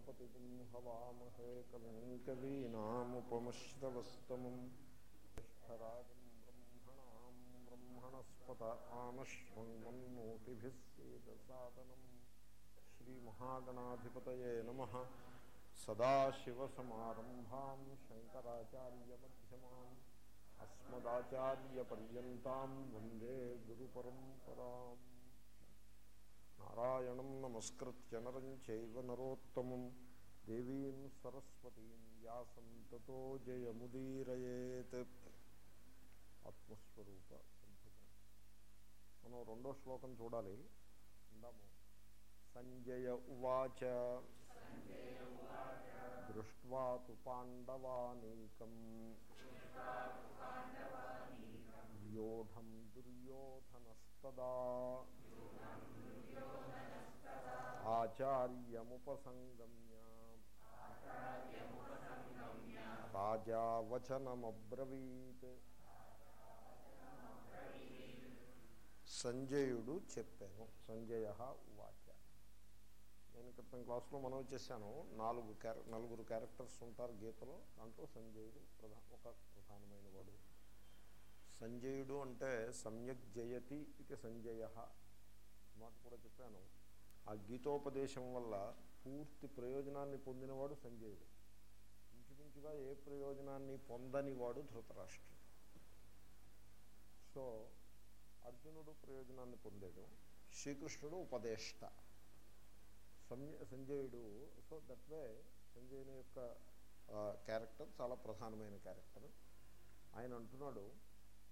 गणपतिं हवामहे कविं कवीनामुपमश्रवस्तमम् ज्येष्ठराजं ब्रह्मणां ब्रह्मणस्पत आनश्वन्मन्नोतिभिः सेदसादनम् श्रीमहागणाधिपतये नमः सदाशिवसमारम्भां शङ्कराचार्यमध्यमाम् अस्मदाचार्यपर्यन्तां वन्दे गुरुपरम्पराम् నారాయణం నమస్కృత్య నరం చైవ నరోత్తమం దేవీం సరస్వతీం వ్యాసం తతో జయముదీరయేత్ ఆత్మస్వరూప మనం రెండో శ్లోకం చూడాలి। అందాము సంజయ ఉవాచ। దృష్ట్వా తు పాండవానీకం। వ్యూఢం దుర్యోధనస్తదా ఆచార్యముపసంగమ్య. రాజా వచనమబ్రవీత్ సంజయుడు చెప్పాను. సంజయ వాచ నేను క్రితం క్లాసులో మనం చేశాను. నాలుగు క్యారె నలుగురు క్యారెక్టర్స్ ఉంటారు గీతలో. దాంట్లో సంజయుడు ప్రధా ఒక ప్రధానమైన వాడు సంజయుడు అంటే సమ్యక్ జయతి ఇది సంజయ. మాట కూడా చెప్పాను. ఆ గీతోపదేశం వల్ల పూర్తి ప్రయోజనాన్ని పొందినవాడు సంజయుడు. ఇంచుమించుగా ఏ ప్రయోజనాన్ని పొందని వాడు ధృతరాష్ట్రుడు. సో అర్జునుడు ప్రయోజనాన్ని పొందాడు శ్రీకృష్ణుడు ఉపదేష్ట సంజ సంజయుడు. సో దట్ వే సంజయుని యొక్క క్యారెక్టర్ చాలా ప్రధానమైన క్యారెక్టర్. ఆయన అంటున్నాడు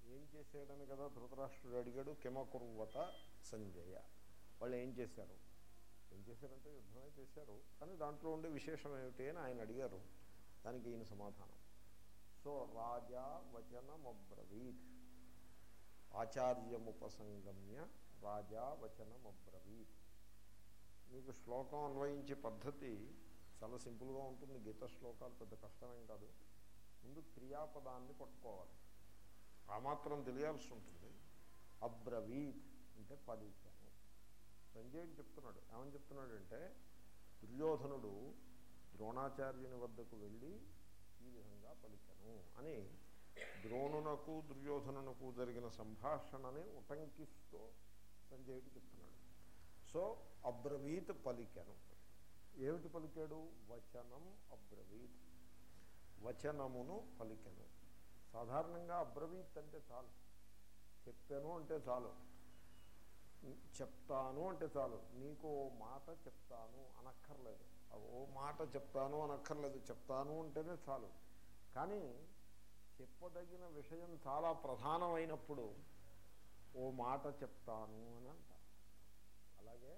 ఏం చేశాడని కదా ధృతరాష్ట్రుడు అడిగాడు కిమకుర్వత సంజయ. వాళ్ళు ఏం చేశారు? ఏం చేశారంటే యుద్ధమే చేశారు కానీ దాంట్లో ఉండే విశేషం ఏమిటి అని ఆయన అడిగారు. దానికి ఈయన సమాధానం. సో రాజా వచనమబ్రవీత్. ఆచార్యముపసంగమ్య రాజా వచనమబ్రవీత్. మీకు శ్లోకం అన్వయించే పద్ధతి చాలా సింపుల్గా ఉంటుంది. గీత శ్లోకాలు పెద్ద కష్టమేం కాదు. ముందు క్రియాపదాన్ని పట్టుకోవాలి. ఆ మాత్రం తెలియాల్సి ఉంటుంది. అబ్రవీత్ అంటే పలికాను సంజయుడు చెప్తున్నాడు. ఏమని చెప్తున్నాడు అంటే దుర్యోధనుడు ద్రోణాచార్యుని వద్దకు వెళ్ళి ఈ విధంగా పలికను అని ద్రోణునకు దుర్యోధనునకు జరిగిన సంభాషణని ఉటంకిస్తూ సంజయుడు చెప్తున్నాడు. సో అబ్రవీత్ పలికెను. ఏమిటి పలికాడు? వచనం అబ్రవీత్. వచనమును పలికెను. సాధారణంగా అబ్రవీత్ అంటే చాలు. చెప్పాను అంటే చాలు. చెప్తాను అంటే చాలు. నీకు ఓ మాట చెప్తాను అనక్కర్లేదు. ఓ మాట చెప్తాను అనక్కర్లేదు. చెప్తాను అంటేనే చాలు. కానీ చెప్పదగిన విషయం చాలా ప్రధానమైనప్పుడు ఓ మాట చెప్తాను అని అలాగే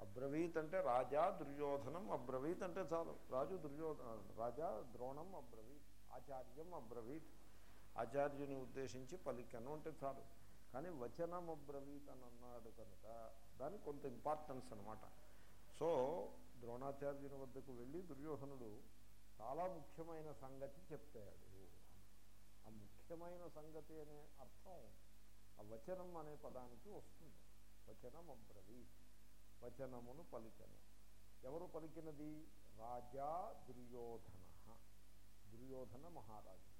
అబ్రవీత్ అంటే రాజా దుర్యోధనం అబ్రవీత్ అంటే చాలు. రాజు దుర్యోధన రాజా ద్రోణం అబ్రవీత్ ఆచార్యం అబ్రవీత్. ఆచార్యుని ఉద్దేశించి పలికను అంటే చాలు. కానీ వచనం అబ్రవీత్ అని అన్నాడు కనుక దానికి కొంత ఇంపార్టెన్స్ అనమాట సో ద్రోణాచార్యుని వద్దకు వెళ్ళి దుర్యోధనుడు చాలా ముఖ్యమైన సంగతి చెప్తాడు ఆ ముఖ్యమైన సంగతి అనే అర్థం ఆ వచనం అనే పదానికి వస్తుంది. వచనం అబ్రవీత్ వచనమును పలికను. ఎవరు పలికినది? రాజా దుర్యోధన. దుర్యోధన మహారాజు.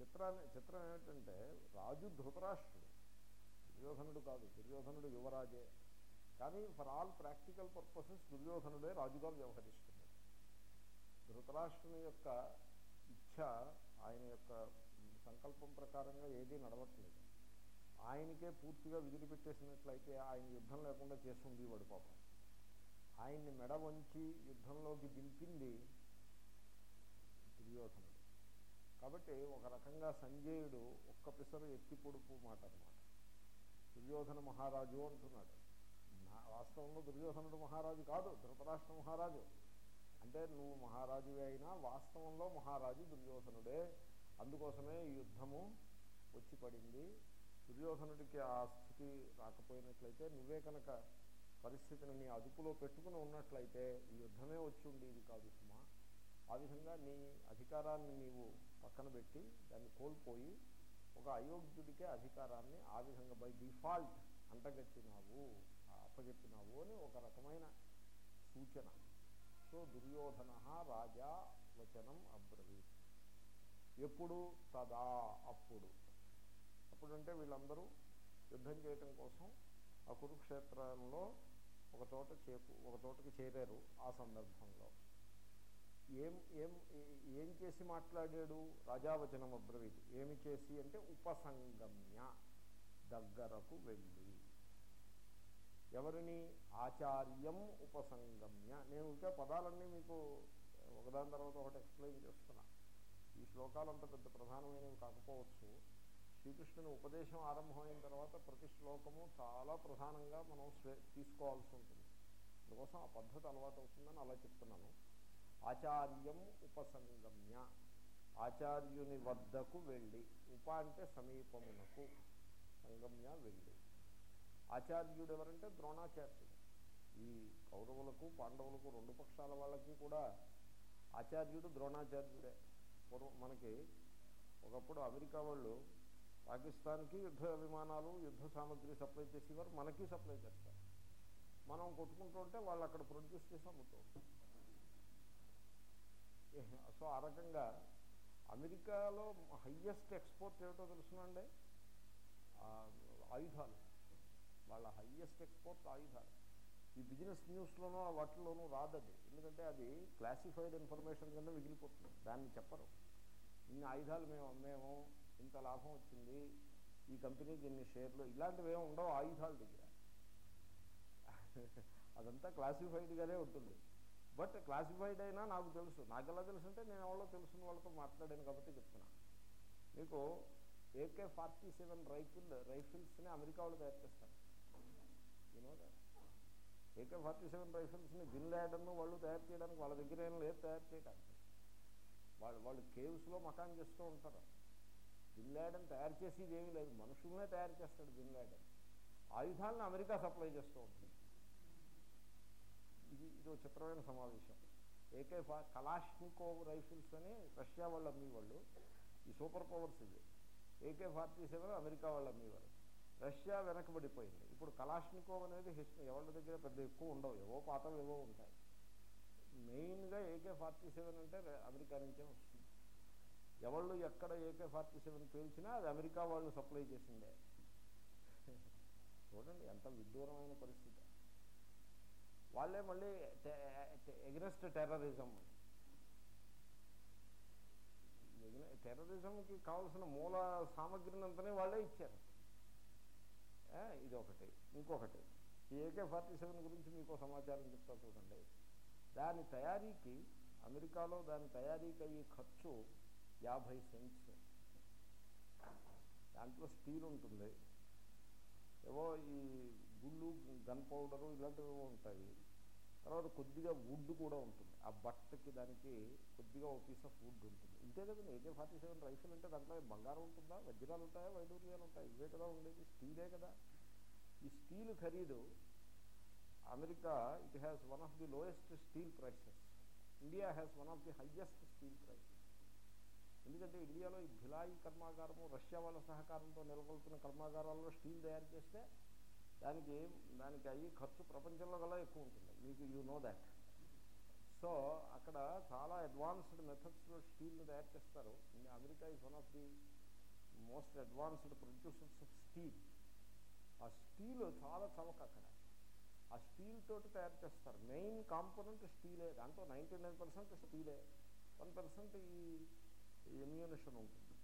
చిత్రాన్ని చిత్రం ఏమిటంటే రాజు ధృతరాష్ట్రుడు. దుర్యోధనుడు కాదు. దుర్యోధనుడు యువరాజే. కానీ ఫర్ ఆల్ ప్రాక్టికల్ పర్పసెస్ దుర్యోధనుడే రాజుగా వ్యవహరిస్తున్నాడు. ధృతరాష్ట్రుని యొక్క ఇచ్ఛ ఆయన యొక్క సంకల్పం ప్రకారంగా ఏదీ నడవట్లేదు. ఆయనకే పూర్తిగా విధులు పెట్టేసినట్లయితే ఆయన యుద్ధం లేకుండా చేస్తుంది వాడు పాపం. ఆయన్ని మెడ వంచి యుద్ధంలోకి దింపింది దుర్యోధనుడు కాబట్టి ఒక రకంగా సంజయుడు ఒక్క పిసరు ఎత్తి పొడుపు మాట అనమాట దుర్యోధన మహారాజు అంటున్నాడు. వాస్తవంలో దుర్యోధనుడు మహారాజు కాదు ధృతరాష్ట్ర మహారాజు. అంటే నువ్వు మహారాజువే అయినా వాస్తవంలో మహారాజు దుర్యోధనుడే. అందుకోసమే ఈ యుద్ధము వచ్చి పడింది. దుర్యోధనుడికి ఆ స్థితి రాకపోయినట్లయితే నువ్వే కనుక పరిస్థితిని నీ అదుపులో పెట్టుకుని ఉన్నట్లయితే ఈ యుద్ధమే వచ్చి ఉండేది కాదు సుమా. ఆ విధంగా నీ అధికారాన్ని నీవు పక్కన పెట్టి దాన్ని కోల్పోయి ఒక అయోగ్యుడికే అధికారాన్ని ఆ విధంగా బై డిఫాల్ట్ అంటగట్టినావు అప్పగెప్పినావు అని ఒక రకమైన సూచన. సో దుర్యోధన రాజా వచనం అబ్రవీత్. ఎప్పుడు? తదా అప్పుడు. అప్పుడంటే వీళ్ళందరూ యుద్ధం చేయటం కోసం ఆ కురుక్షేత్రంలో ఒక చోట చేకు ఒక చోటకి చేరారు ఆ సందర్భంలో. ఏం ఏం ఏం చేసి మాట్లాడాడు? రాజావచనం అబ్రవీత్ ఏమి చేసి అంటే ఉపసంగమ్య దగ్గరకు వెళ్ళి. ఎవరిని? ఆచార్యం ఉపసంగమ్య. నేను ఇంకా పదాలన్నీ మీకు ఒకదాని తర్వాత ఒకటి ఎక్స్ప్లెయిన్ చేస్తున్నా. ఈ శ్లోకాలు అంత పెద్ద ప్రధానమైనవి కాకపోవచ్చు. శ్రీకృష్ణుని ఉపదేశం ఆరంభమైన తర్వాత ప్రతి శ్లోకము చాలా ప్రధానంగా మనం స్వే తీసుకోవాల్సి ఉంటుంది. అందుకోసం ఆ పద్ధతి అలవాటు అవుతుందని అలా చెప్తున్నాను. ఆచార్యం ఉపసంగమ్య. ఆచార్యుని వద్దకు వెళ్ళి ఉప అంటే సమీపమునకు సంగమ్య వెళ్ళి. ఆచార్యుడు ఎవరంటే ద్రోణాచార్యుడు. ఈ కౌరవులకు పాండవులకు రెండు పక్షాల వాళ్ళకి కూడా ఆచార్యుడు ద్రోణాచార్యుడే. పూర్వం మనకి ఒకప్పుడు అమెరికా వాళ్ళు పాకిస్తాన్కి యుద్ధ విమానాలు యుద్ధ సామగ్రి సప్లై చేసేవారు మనకి సప్లై చేస్తారు. మనం కొట్టుకుంటుంటే వాళ్ళు అక్కడ ప్రొడ్యూస్ చేసి అమ్ముతూ ఉంటారు. సో ఆ రకంగా అమెరికాలో హయ్యెస్ట్ ఎక్స్పోర్ట్ ఏమిటో తెలుసునండి ఆయుధాలు. వాళ్ళ హయ్యెస్ట్ ఎక్స్పోర్ట్ ఆయుధాలు. ఈ బిజినెస్ న్యూస్లోనూ వాటిలోనూ రాదది. ఎందుకంటే అది క్లాసిఫైడ్ ఇన్ఫర్మేషన్ కింద మిగిలిపోతుంది. దాన్ని చెప్పరు. ఇన్ని ఆయుధాలు మేము అమ్మేము ఇంత లాభం వచ్చింది ఈ కంపెనీకి ఇన్ని షేర్లు ఇలాంటివి ఏమి ఉండవు ఆయుధాల దగ్గర. అదంతా క్లాసిఫైడ్గానే ఉంటుంది. బట్ క్లాసిఫైడ్ అయినా నాకు తెలుసు. నాకు ఎలా తెలుసు అంటే నేను ఎవరో తెలుసున్న వాళ్ళతో మాట్లాడాను కాబట్టి చెప్తున్నా. మీకు ఏకే ఫార్టీ సెవెన్ రైఫిల్ రైఫిల్స్ని అమెరికా వాళ్ళు తయారు చేస్తారు. ఏకే ఫార్టీ సెవెన్ రైఫిల్స్ని బిన్ ల్యాడన్ వాళ్ళు తయారు చేయడానికి వాళ్ళ దగ్గర ఏం లేదు తయారు చేయడానికి. వాళ్ళు వాళ్ళు కేవ్స్లో మకాన్ చేస్తూ ఉంటారు. బిన్ ల్యాడన్ తయారు చేసేది ఏమీ లేదు. మనుషులనే తయారు చేస్తాడు బిన్ ల్యాడన్ ఆయుధాలను అమెరికా సప్లై చేస్తూ ఉంటుంది. ఇది ఇది చిత్రమైన సమావేశం. ఏకే కలాష్నికోవ్ రైఫిల్స్ అని రష్యా వాళ్ళు అమ్మేవాళ్ళు ఈ సూపర్ పవర్స్ ఇది ఏకే ఫార్టీ సెవెన్ అమెరికా వాళ్ళు అమ్మేవారు. రష్యా వెనకబడిపోయింది. ఇప్పుడు కలాష్నికోవ్ అనేది హిస్టరీ ఎవరి దగ్గర పెద్ద ఎక్కువ ఉండవు. ఏవో పాతలు ఏవో ఉంటాయి. మెయిన్గా ఏకే ఫార్టీ సెవెన్ అంటే అమెరికా నుంచే వస్తుంది. ఎవళ్ళు ఎక్కడ ఏకే ఫార్టీ సెవెన్ పేల్చినా అది అమెరికా వాళ్ళు సప్లై చేసిందే. చూడండి ఎంత విడ్డూరమైన పరిస్థితి. వాళ్ళే మళ్ళీ ఎగ్నెస్ట్ టెర్రరిజం టెర్రరిజంకి కావాల్సిన మూల సామగ్రిని అంతనే వాళ్ళే ఇచ్చారు. ఇదొకటి. ఇంకొకటి. ఏకే ఫార్టీ సెవెన్ గురించి మీకు సమాచారం చెప్తా చూడండి. దాని తయారీకి అమెరికాలో దాని తయారీకి అయ్యే ఖర్చు యాభై సెంట్స్. దాంట్లో స్టీల్ ఉంటుంది. ఏవో ఈ గుళ్ళు గన్ పౌడరు ఇలాంటివి ఉంటాయి. తర్వాత కొద్దిగా వుడ్ కూడా ఉంటుంది. ఆ బట్టకి దానికి కొద్దిగా ఒక పీస్ ఆఫ్ వుడ్ ఉంటుంది. ఇంతే కదండి ఏకే ఫార్టీ సెవెన్ రైఫిల్ అంటే దాంట్లో బంగారం ఉంటుందా? వజ్రాలు ఉంటాయా? వైడూర్యాలు ఉంటాయి? ఇవే కదా ఉండేది స్టీలే కదా. ఈ స్టీల్ ఖరీదు. America it has one of the lowest steel prices India has one of the highest steel prices ఎందుకంటే ఇండియాలో ఈ భిలాయి కర్మాగారము రష్యా వాళ్ళ సహకారంతో నెలకొల్పిన కర్మాగారాల్లో స్టీల్ తయారు చేస్తే దానికి దానికి అయ్యి ఖర్చు ప్రపంచంలో గల ఎక్కువ ఉంటుంది. మీకు యూ నో దాట్ సో అక్కడ చాలా అడ్వాన్స్డ్ మెథడ్స్లో స్టీల్ని తయారు చేస్తారు. America is one of the most advanced producers of steel ఆ స్టీల్ చాలా చవక అక్కడ. ఆ స్టీల్ తోటి తయారు చేస్తారు. మెయిన్ కాంపోనెంట్ స్టీలే దాంట్లో నైంటీ నైన్ పర్సెంట్ స్టీలే వన్ పర్సెంట్ ఈ ఎమ్యూనిషన్ ఉంటుంది.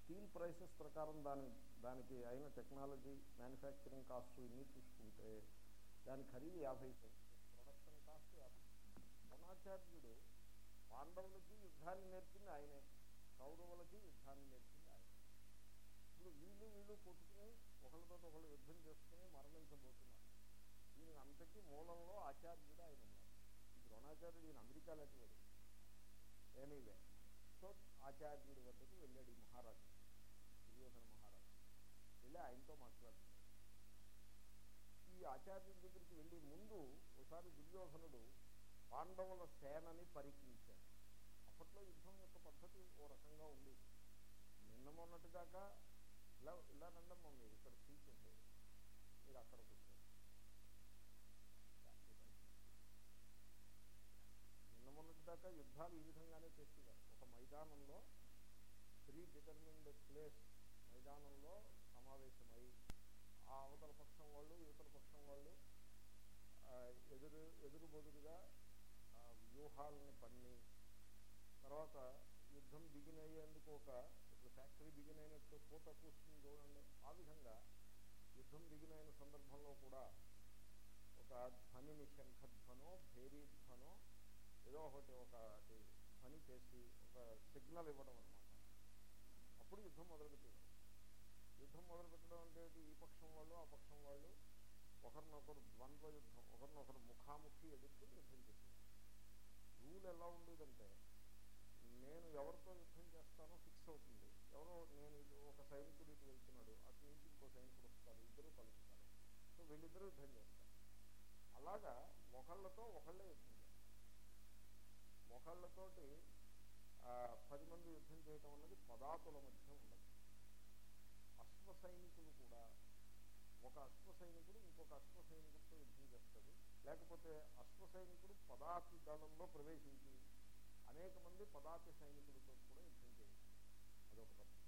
స్టీల్ ప్రైసెస్ ప్రకారం దాని దానికి అయిన టెక్నాలజీ మ్యానుఫ్యాక్చరింగ్ కాస్ట్ ఇన్ని చూసుకుంటే దాని ఖరీదు యాభై ప్రొడక్షన్ కాస్ట్ యాభై ద్రోణాచార్యుడు పాండవులకి యుద్ధాన్ని నేర్పింది ఆయనే కౌరవులకి యుద్ధాన్ని నేర్పింది ఆయనే. ఇప్పుడు వీళ్ళు వీళ్ళు కొట్టుకుని ఒకళ్ళతో ఒకళ్ళు యుద్ధం చేసుకుని మరణించబోతున్నారు. దీనికి అంతకీ మూలంలో ఆచార్యుడు ఆయన ఉన్నారు. ద్రోణాచార్యుడు ఈయన అమెరికా లాంటివాడు ఎనీవే సో ఆచార్యుడి వద్దకు వెళ్ళాడు ఈ మహారాజు. వెళ్ళి ఆయనతో మాట్లాడుతున్నాడు. ఈ ఆచార్యుడి దగ్గరికి వెళ్ళి ముందు ఒకసారి దుర్యోధనుడు పాండవుల సేనని పరీక్షించాడు. అప్పట్లో యుద్ధం యొక్క పద్ధతి ఓ రకంగా ఉంది. నిన్న మొన్నటిదాకా ఇలా ఇలా నండమ్మ మీరు ఇక్కడ సీట్ మీరు అక్కడ కూర్చోండి. యుద్ధాలు ఈ విధంగానే చేసేవారు ఒక మైదానంలో ప్రీ డిటర్మిన్డ్ ప్లేస్ మైదానంలో సమావేశమై ఆ అవతల పక్షం వాళ్ళు యువతల పక్షం వాళ్ళు ఎదురు ఎదురు బొదురుగా వ్యూహాలని పన్ని తర్వాత యుద్ధం బిగిన్ అయ్యేందుకు ఒక ఇప్పుడు ఫ్యాక్టరీ బిగిన్ అయినట్టు పూత పూస్తుంది చూడండి. ఆ విధంగా యుద్ధం బిగిన్ అయిన సందర్భంలో కూడా ఒక ధ్వనిని శంఖధ్వనో భేరీధ్వనో ఏదో ఒకటి ఒకటి ధ్వని చేసి ఒక సిగ్నల్ ఇవ్వడం అనమాట అప్పుడు యుద్ధం మొదలుపెట్టేవారు యుద్ధం మొదలుపెట్టడం అంటే ఈ పక్షం వాళ్ళు ఆ పక్షం వాళ్ళు ఒకరినొకరు ద్వంద్వ యుద్ధం ఒకరినొకరు ముఖాముఖి ఎదుర్కొని యుద్ధం చేసింది రూల్ ఎలా ఉండేదంటే నేను ఎవరితో యుద్ధం చేస్తానో ఫిక్స్ అవుతుంది. ఎవరో నేను ఇది ఒక సైనికుడు ఇటు వెళ్తున్నాడు అటు నుంచి ఇంకో సైనికుడు వస్తారు ఇద్దరు కలుస్తారు. సో వీళ్ళిద్దరూ యుద్ధం చేస్తారు. అలాగా ఒకళ్ళతో ఒకళ్ళే యుద్ధం చేస్తారు. ఒకళ్ళతోటి పది మంది యుద్ధం చేయటం అన్నది పదాతుల మధ్య ఉండదు. సైనికులు కూడా ఒక అశ్వ సైనికుడు ఇంకొక అశ్వ సైనికుడితో యుద్ధం చేస్తాడు. లేకపోతే అశ్వ సైనికుడు పదాతి దళంలో ప్రవేశించి అనేక మంది పదాతి సైనికులతో కూడా యుద్ధం చేయాలి అదొక పద్ధతి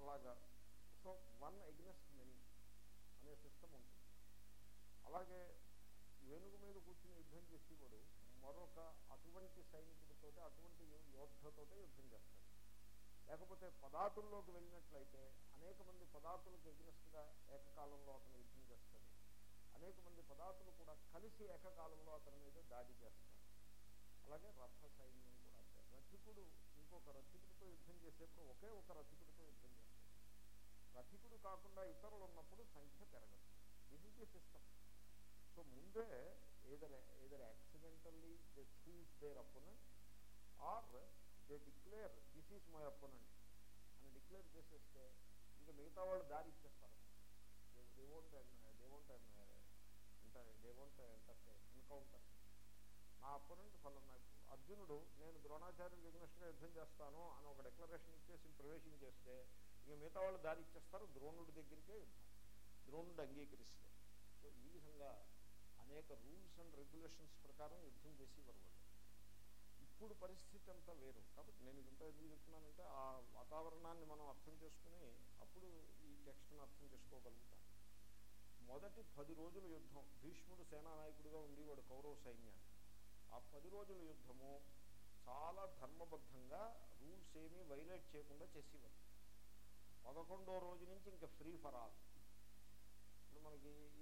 అలాగా. సో వన్ ఎగ్నెస్ట్ మెనీ అనే సిస్టమ్ ఉంటుంది. అలాగే ఏనుగు మీద కూర్చుని యుద్ధం చేసేవాడు మరొక అటువంటి సైనికుడితో అటువంటి యోద్ధతో యోద్ధతోటే యుద్ధం చేస్తాడు. లేకపోతే పదాతుల్లోకి వెళ్ళినట్లయితే అనేక మంది పదాతులకు ఎగ్నెస్ట్గా ఏకకాలంలో అతను యుద్ధం చేస్తాడు. అనేక మంది పదాతులు కూడా కలిసి ఏకకాలంలో అతని మీద దాడి చేస్తారు. అలాగే రథ సైన్యం కూడా అంతే. రథికుడు ఇంకొక రథికుడితో యుద్ధం చేసేప్పుడు ఒకే ఒక రథికుడితో యుద్ధం చేస్తాడు. రథికుడు కాకుండా ఇతరులు ఉన్నప్పుడు సంఖ్య పెరగదు. This is the system so ముందే either either accidentally they choose their opponent or they declare this is my opponent అని డిక్లేర్ చేసేస్తే ఇంకా మిగతా వాళ్ళు దారి ఇచ్చేస్తారు. They won't they won't enter they won't encounter నా అపోనెంట్ ఫలానా అర్జునుడు నేను ద్రోణాచార్యుడికి ఎగ్నెస్ట్గా యుద్ధం చేస్తాను అని ఒక డెక్లరేషన్ ఇచ్చేసి ప్రవేశించేస్తే ఇక మిగతా వాళ్ళు దారి ఇచ్చేస్తారు ద్రోణుడి దగ్గరికే యుద్ధం. ద్రోణుడు అంగీకరిస్తే సో ఈ విధంగా అనేక రూల్స్ అండ్ రెగ్యులేషన్స్ ప్రకారం యుద్ధం చేసేవారు వాళ్ళు ఇప్పుడు పరిస్థితి అంతా వేరు. కాబట్టి నేను ఇదంతా ఎందుకు చెప్తున్నానంటే ఆ వాతావరణాన్ని మనం అర్థం చేసుకుని అప్పుడు ఈ టెక్స్ట్ని అర్థం చేసుకోగలుగుతాం. మొదటి పది రోజుల యుద్ధం భీష్ముడు సేనానాయకుడిగా ఉండేవాడు కౌరవ సైన్యాన్ని. ఆ పది రోజుల యుద్ధము చాలా ధర్మబద్ధంగా రూల్స్ ఏమీ వైలేట్ చేయకుండా చేసేవారు. పదకొండో రోజు నుంచి ఇంకా ఫ్రీ ఫర్ ఆల్. ఇప్పుడు మనకి ఈ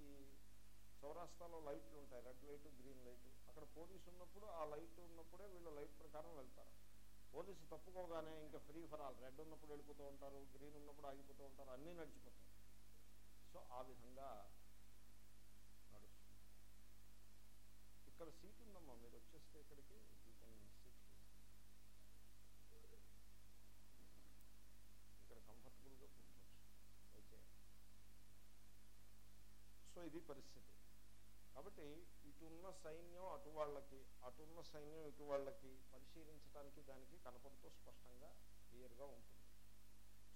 చౌరాస్తాలో లైట్లు ఉంటాయి. Red light green light. అక్కడ పోలీసు ఉన్నప్పుడు ఆ లైట్ ఉన్నప్పుడే వీళ్ళు లైట్ ప్రకారం వెళ్తారు. పోలీసు తప్పుకోగానే ఇంకా ఫ్రీ ఫర్ ఆల్. రెడ్ ఉన్నప్పుడు వెళ్ళిపోతూ ఉంటారు గ్రీన్ ఉన్నప్పుడు ఆగిపోతూ ఉంటారు అన్నీ నడిచిపోతాయి. సో ఆ విధంగా నడుస్తుంది. ఇక్కడ సీట్ ఉందమ్మా మీరు వచ్చేస్తే ఇక్కడికి ఇక్కడ కంఫర్టబుల్గా కూర్చోవచ్చు. అయితే సో ఇది పరిస్థితి. కాబట్టి ఇటున్న సైన్యం అటు వాళ్ళకి అటున్న సైన్యం ఇటు వాళ్ళకి పరిశీలించడానికి దానికి కనపడుతూ స్పష్టంగా క్లియర్గా ఉంటుంది.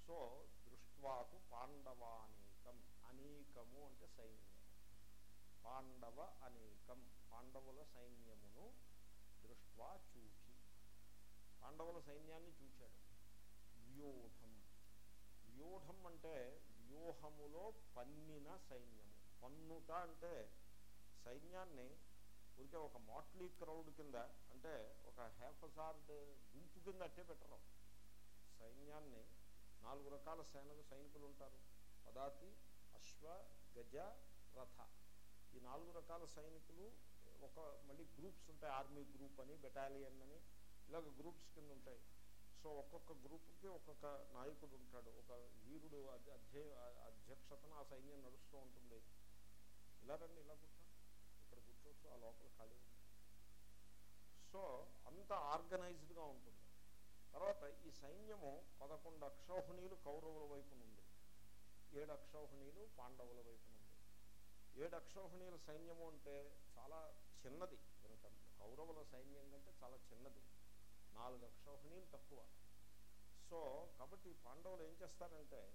సో దృష్ట్వాకు పాండవానేకం అనేకము అంటే సైన్యం పాండవ అనేకం పాండవుల సైన్యమును దృష్ట్వా చూచి. పాండవుల సైన్యాన్ని చూచాడు. వ్యూఢం. వ్యూఢం అంటే వ్యూహములో పన్నిన సైన్యము. పన్నుట అంటే సైన్యాన్ని ఊరికే ఒక మోట్లీ క్రౌడ్ కింద అంటే ఒక హేఫజార్డ్ గుంపు కింద అట్టే పెట్టడం. సైన్యాన్ని నాలుగు రకాల సేనలు సైనికులు ఉంటారు. పదాతి అశ్వ గజ రథ. ఈ నాలుగు రకాల సైనికులు ఒక మళ్ళీ గ్రూప్స్ ఉంటాయి. ఆర్మీ గ్రూప్ అని బెటాలియన్ అని ఇలాగ గ్రూప్స్ కింద ఉంటాయి. సో ఒక్కొక్క గ్రూప్కి ఒక్కొక్క నాయకుడు ఉంటాడు. ఒక వీరుడు అధ్య అధ్యక్షతన ఆ సైన్యం నడుస్తూ ఉంటుంది. ఇలా రండి ఇలా కూర్చో ఆ లోపల ఖాళీ ఉంది సో అంత ఆర్గనైజ్డ్గా ఉంటుంది. తర్వాత ఈ సైన్యము పదకొండు అక్షౌహిణీలు కౌరవుల వైపున ఏడు అక్షౌహిణీలు పాండవుల వైపున ఏడు అక్షౌహిణీల సైన్యము అంటే చాలా చిన్నది. కౌరవుల సైన్యం కంటే చాలా చిన్నది. నాలుగు అక్షౌహిణీలు తక్కువ. సో కాబట్టి పాండవులు ఏం చేస్తారంటే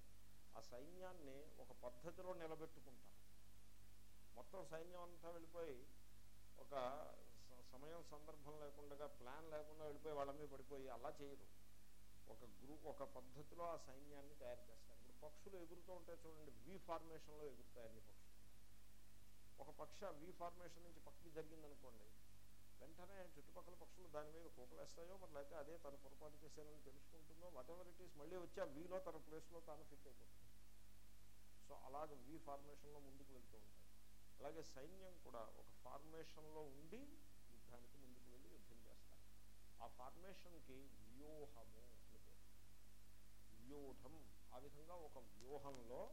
ఆ సైన్యాన్ని ఒక పద్ధతిలో నిలబెట్టుకుంటారు. మొత్తం సైన్యం అంతా వెళ్ళిపోయి ఒక సమయం సందర్భం లేకుండా ప్లాన్ లేకుండా వెళ్ళిపోయి వాళ్ళ మీద పడిపోయి అలా చేయరు. ఒక గ్రూప్ ఒక పద్ధతిలో ఆ సైన్యాన్ని తయారు చేస్తారు. ఇప్పుడు పక్షులు ఎగురుతూ ఉంటాయి చూడండి వి ఫార్మేషన్లో ఎగురుతాయి పక్షులు. ఒక పక్ష వి ఫార్మేషన్ నుంచి పక్కకి జరిగిందనుకోండి వెంటనే చుట్టుపక్కల పక్షులు దాని మీద కూకలేస్తాయో మరి లేకపోతే అదే తన పొరపాటు చేశానని తెలుసుకుంటుందో వాట్ ఎవర్ ఇట్ ఈస్ మళ్ళీ వచ్చి ఆ వీలో తన ప్లేస్లో తాను ఫిట్ అయిపోతుంది. సో అలాగే వి ఫార్మేషన్లో ముందుకు వెళ్తూ ఉంటాయి అలాగే సైన్యం కూడా ఒక ఫార్మేషన్లో ఉండి యుద్ధానికి ముందుకు వెళ్ళి యుద్ధం చేస్తారు. ఆ ఫార్మేషన్కి వ్యూహము అని పేరు. వ్యూఢం ఆ విధంగా ఒక వ్యూహంలో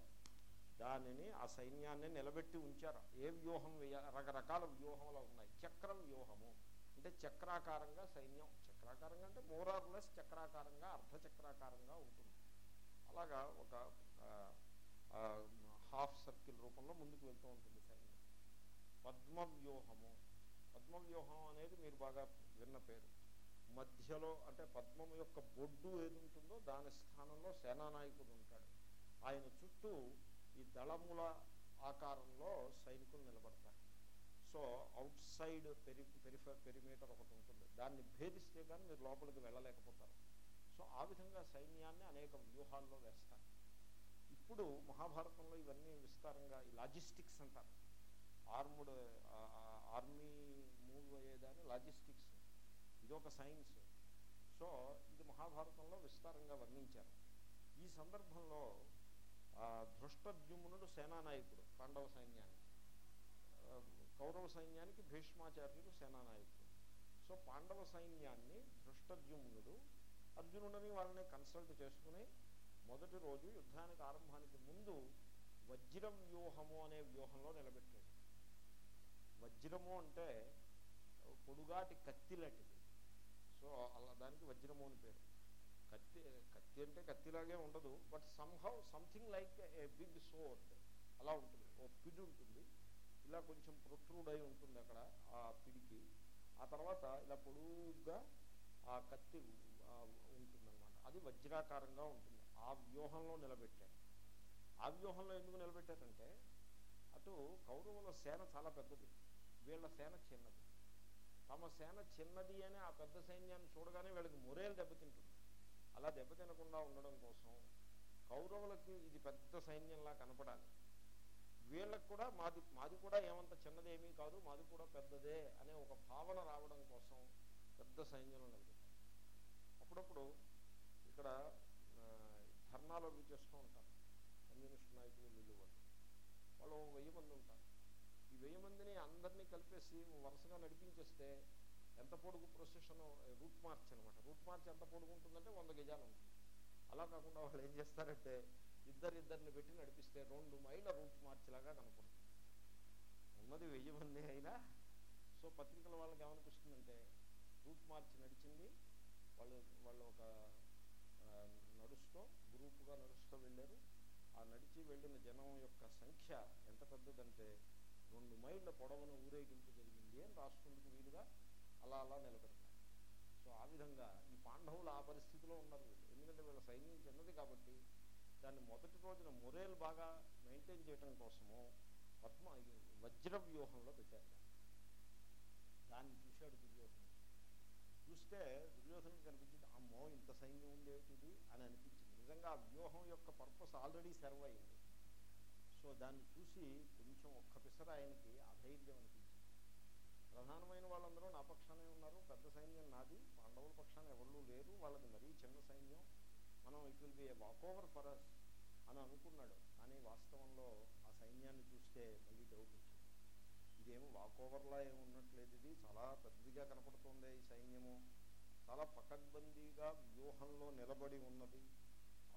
దానిని ఆ సైన్యాన్ని నిలబెట్టి ఉంచారు. ఏ వ్యూహం వేయ రకరకాల వ్యూహంలో ఉన్నాయి. చక్ర వ్యూహము. అంటే చక్రాకారంగా సైన్యం. చక్రాకారంగా అంటే మోరార్లెస్ చక్రాకారంగా అర్ధచక్రాకారంగా ఉంటుంది. అలాగా ఒక హాఫ్ సర్కిల్ రూపంలో ముందుకు వెళ్తూ ఉంటుంది. పద్మవ్యూహము. పద్మ వ్యూహము పద్మ వ్యూహం అనేది మీరు బాగా విన్న పేరు. మధ్యలో అంటే పద్మం యొక్క బొడ్డు ఏది ఉంటుందో దాని స్థానంలో సేనానాయకుడు ఉంటాడు. ఆయన చుట్టూ ఈ దళముల ఆకారంలో సైనికులు నిలబడతారు. So outside peri peripher perimeter ఒకటి ఉంటుంది. దాన్ని భేదిస్తే కానీ మీరు లోపలికి వెళ్ళలేకపోతారు. సో ఆ విధంగా సైన్యాన్ని అనేక వ్యూహాల్లో వేస్తారు. ఇప్పుడు మహాభారతంలో ఇవన్నీ విస్తారంగా ఈ లాజిస్టిక్స్ అంటారు. ఆర్ముడ్ ఆర్మీ మూవ్ అయ్యేదాన్ని లాజిస్టిక్స్. ఇదొక సైన్స్. సో ఇది మహాభారతంలో విస్తారంగా వర్ణించారు. ఈ సందర్భంలో ధృష్టద్యుమ్నుడు సేనానాయకుడు పాండవ సైన్యానికి. కౌరవ సైన్యానికి భీష్మాచార్యుడు సేనానాయకుడు. సో పాండవ సైన్యాన్ని ధృష్టద్యుమ్నుడు అర్జునుడని వాళ్ళని కన్సల్ట్ చేసుకుని మొదటి రోజు యుద్ధానికి ఆరంభానికి ముందు వజ్ర వ్యూహము అనే వ్యూహంలో నిలబెట్టాడు. వజ్రము అంటే పొడుగాటి కత్తి లాంటిది. సో అలా దానికి వజ్రము అని పేరు. కత్తి కత్తి అంటే కత్తిలాగే ఉండదు. But somehow something like a big sword అలా ఉంటుంది. ఓ పిడి ఉంటుంది. ఇలా కొంచెం ప్రొట్రూడ్ అయి ఉంటుంది అక్కడ ఆ పిడికి. ఆ తర్వాత ఇలా పొడుగ్గా ఆ కత్తి ఉంటుందన్నమాట. అది వజ్రాకారంగా ఉంటుంది. ఆ వ్యూహంలో నిలబెట్టారు. ఆ వ్యూహంలో ఎందుకు నిలబెట్టారంటే అటు కౌరవుల సేన చాలా పెద్దది. వీళ్ళ సేన చిన్నది. తమ సేన చిన్నది అని ఆ పెద్ద సైన్యాన్ని చూడగానే వీళ్ళకి మురేలు దెబ్బతింటుంది. అలా దెబ్బతినకుండా ఉండడం కోసం కౌరవులకి ఇది పెద్ద సైన్యంలా కనపడాలి. వీళ్ళకు కూడా మాది మాది కూడా ఏమంత చిన్నదేమీ కాదు మాది కూడా పెద్దదే అనే ఒక భావన రావడం కోసం పెద్ద సైన్యంలో నిలబెట్టారు అప్పుడప్పుడు ఇక్కడ ధర్నాలు అవి చేస్తూ ఉంటారు. కమ్యూనిస్ట్ నాయకులు వీళ్ళు వాళ్ళు. వాళ్ళు వెయ్యి మంది ఉంటారు. వెయ్యి మందిని అందరినీ కలిపేసి వరుసగా నడిపించేస్తే ఎంత పొడుగు ప్రొసెషన్ రూట్ మార్చ్ అనమాట రూట్ మార్చ్ ఎంత పొడుగు ఉంటుందంటే వంద గజాలు ఉంటుంది. అలా కాకుండా వాళ్ళు ఏం చేస్తారంటే ఇద్దరిద్దరిని పెట్టి నడిపిస్తే రెండు మైళ్ళ రూట్ మార్చ్ లాగా కనపడుతుంది. ఉన్నది వెయ్యి మంది అయినా సో పత్రికల వాళ్ళకి ఏమనిపిస్తుందంటే రూట్ మార్చ్ నడిచింది వాళ్ళు వాళ్ళు ఒక నడుస్తూ గ్రూపుగా నడుస్తూ వెళ్ళారు. ఆ నడిచి వెళ్ళిన జనం యొక్క సంఖ్య ఎంత పెద్దదంటే మైండ్ పొడవను ఊరేగింపు జరిగింది అని రాష్ట్రందుకు వీలుగా అలా అలా నిలబెడతారు సో ఆ విధంగా ఈ పాండవులు ఆ పరిస్థితిలో ఉన్నారు. వీళ్ళు ఎందుకంటే వీళ్ళ సైన్యం చిన్నది కాబట్టి దాన్ని మొదటి రోజున మొరేల్ బాగా మెయింటైన్ చేయడం కోసము పద్మ వజ్ర వ్యూహంలో పెట్టారు. దాన్ని చూశాడు దుర్యోధనుడు. చూస్తే దుర్యోధనుడికి కనిపించింది అమ్మో ఇంత సైన్యం ఉండేటిది అని అనిపించింది. నిజంగా ఆ వ్యూహం యొక్క పర్పస్ ఆల్రెడీ సర్వ్ అయింది. సో దాన్ని చూసి కొంచెం ఒక్క పిసర ఆయనకి అధైర్యం అనిపించింది. ప్రధానమైన వాళ్ళందరూ నా పక్షానే ఉన్నారు పెద్ద సైన్యం నాది పాండవుల పక్షాన ఎవరు లేరు వాళ్ళది మరీ చిన్న సైన్యం. మనం it will be a walk over for us అని అనుకున్నాడు. కానీ వాస్తవంలో ఆ సైన్యాన్ని చూస్తే మళ్ళీ డౌట్ వచ్చింది. ఇదేమో వాక్ ఓవర్లా ఏమి ఉన్నట్లేదు ఇది. చాలా పెద్దదిగా కనపడుతుంది ఈ సైన్యము. చాలా పకడ్బందీగా వ్యూహంలో నిలబడి ఉన్నది.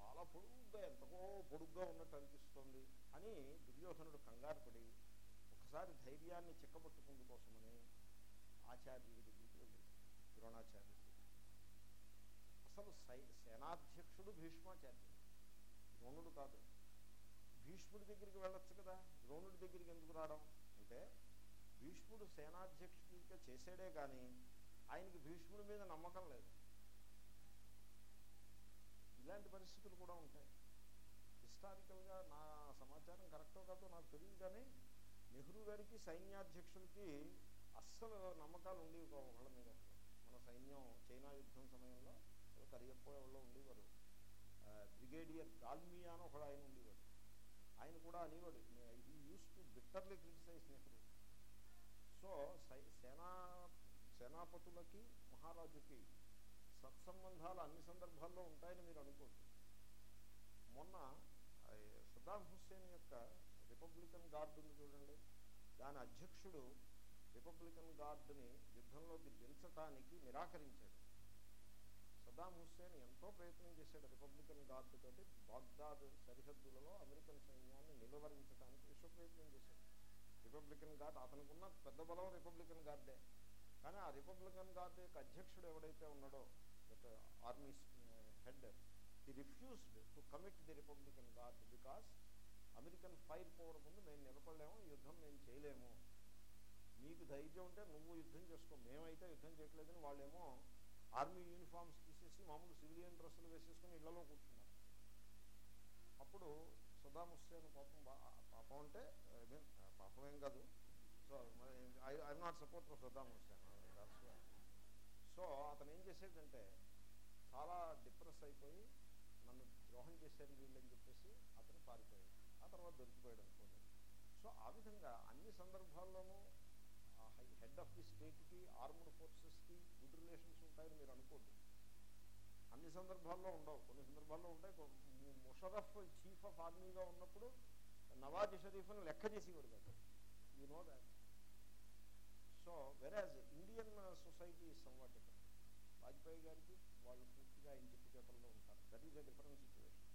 చాలా పొడుగ్గా ఎంతకో పొడుగ్గా ఉన్నట్టు అనిపిస్తుంది. అని దుర్యోధనుడు కంగారు పడి ఒకసారి ధైర్యాన్ని చిక్కబట్టుకుందు కోసమని ఆచార్యుడి దగ్గరికి వెళ్ళి అసలు సై సేనాధ్యక్షుడు భీష్మాచార్యుడు. ద్రోణుడు కాదు. భీష్ముడి దగ్గరికి వెళ్ళొచ్చు కదా. ద్రోణుడి దగ్గరికి ఎందుకు రావడం? అంటే భీష్ముడు సేనాధ్యక్షుడిగా చేసాడే కానీ ఆయనకి భీష్ముడి మీద నమ్మకం లేదు. ఇలాంటి పరిస్థితులు కూడా హిస్టారికల్గా నా సమాచారం కరెక్టో కాదో నాకు తెలియదు కానీ నెహ్రూ గారికి సైన్యాధ్యక్షులకి అస్సలు నమ్మకాలు ఉండేవి వాళ్ళ మీద. మన సైన్యం చైనా యుద్ధం సమయంలో కరియప్పో ఉండేవారు. బ్రిగేడియర్ గాల్మియా అని ఒకడు ఆయన ఉండేవాడు. ఆయన కూడా అనేవాడు. ఈ used to bitterly criticize Nehru. So సై సేనా సేనాపతులకి మహారాజుకి సత్సంబంధాలు అన్ని సందర్భాల్లో ఉంటాయని మీరు అనుకోండి మొన్న సద్దాం హుస్సేన్ యొక్క రిపబ్లికన్ గార్డ్ ఉంది చూడండి. దాని అధ్యక్షుడు రిపబ్లికన్ గార్డుని యుద్ధంలోకి దించటానికి నిరాకరించాడు. సద్దాం హుస్సేన్ ఎంతో ప్రయత్నం చేశాడు రిపబ్లికన్ గార్డు తోటి. బాగ్దాద్ సరిహద్దులలో అమెరికన్ సైన్యాన్ని నిలువరించడానికి విశ్వ ప్రయత్నం చేశాడు. రిపబ్లికన్ గార్డ్ అతనుకున్న పెద్ద బలం రిపబ్లికన్ గార్డే. కానీ ఆ రిపబ్లికన్ గార్డ్ యొక్క అధ్యక్షుడు ఎవడైతే ఉన్నాడో army head he refused to commit the Republican guard because American fire power ముందు మేము నిలబడలేము యుద్ధం మేము చేయలేము. నీకు ధైర్యం ఉంటే నువ్వు యుద్ధం చేసుకో మేమైతే యుద్ధం చేయట్లేదని వాళ్ళేమో ఆర్మీ యూనిఫామ్స్ తీసేసి మామూలు సివిలియన్ డ్రెస్సులు వేసేసుకుని ఇళ్ళలో కూర్చున్నారు. అప్పుడు సదాం హుస్సేన్ పాపం బా- పాపం అంటే ఐ మీన్ పాపం ఏం కాదు. So I I'm not support for Saddam Hussein so అతను ఏం చేసేటంటే చాలా డిప్రెస్ అయిపోయి నన్ను ద్రోహం చేశారు వీళ్ళని చెప్పేసి అతను పారిపోయాడు. ఆ తర్వాత దొరికిపోయాడు అనుకోండి. సో ఆ విధంగా అన్ని సందర్భాల్లోనూ హెడ్ ఆఫ్ ది స్టేట్కి ఆర్మ్డ్ ఫోర్సెస్కి గుడ్ రిలేషన్స్ ఉంటాయని మీరు అనుకోండి. అన్ని సందర్భాల్లో ఉండవు. కొన్ని సందర్భాల్లో ఉంటాయి. ముషరఫ్ చీఫ్ ఆఫ్ ఆర్మీగా ఉన్నప్పుడు నవాజ్ షరీఫ్ని లెక్క చేసేవాడు కదా. You know that so average Indian society somewhat Vajpayee గారికి వాళ్ళు పూర్తిగా ఇంటి that is a different situation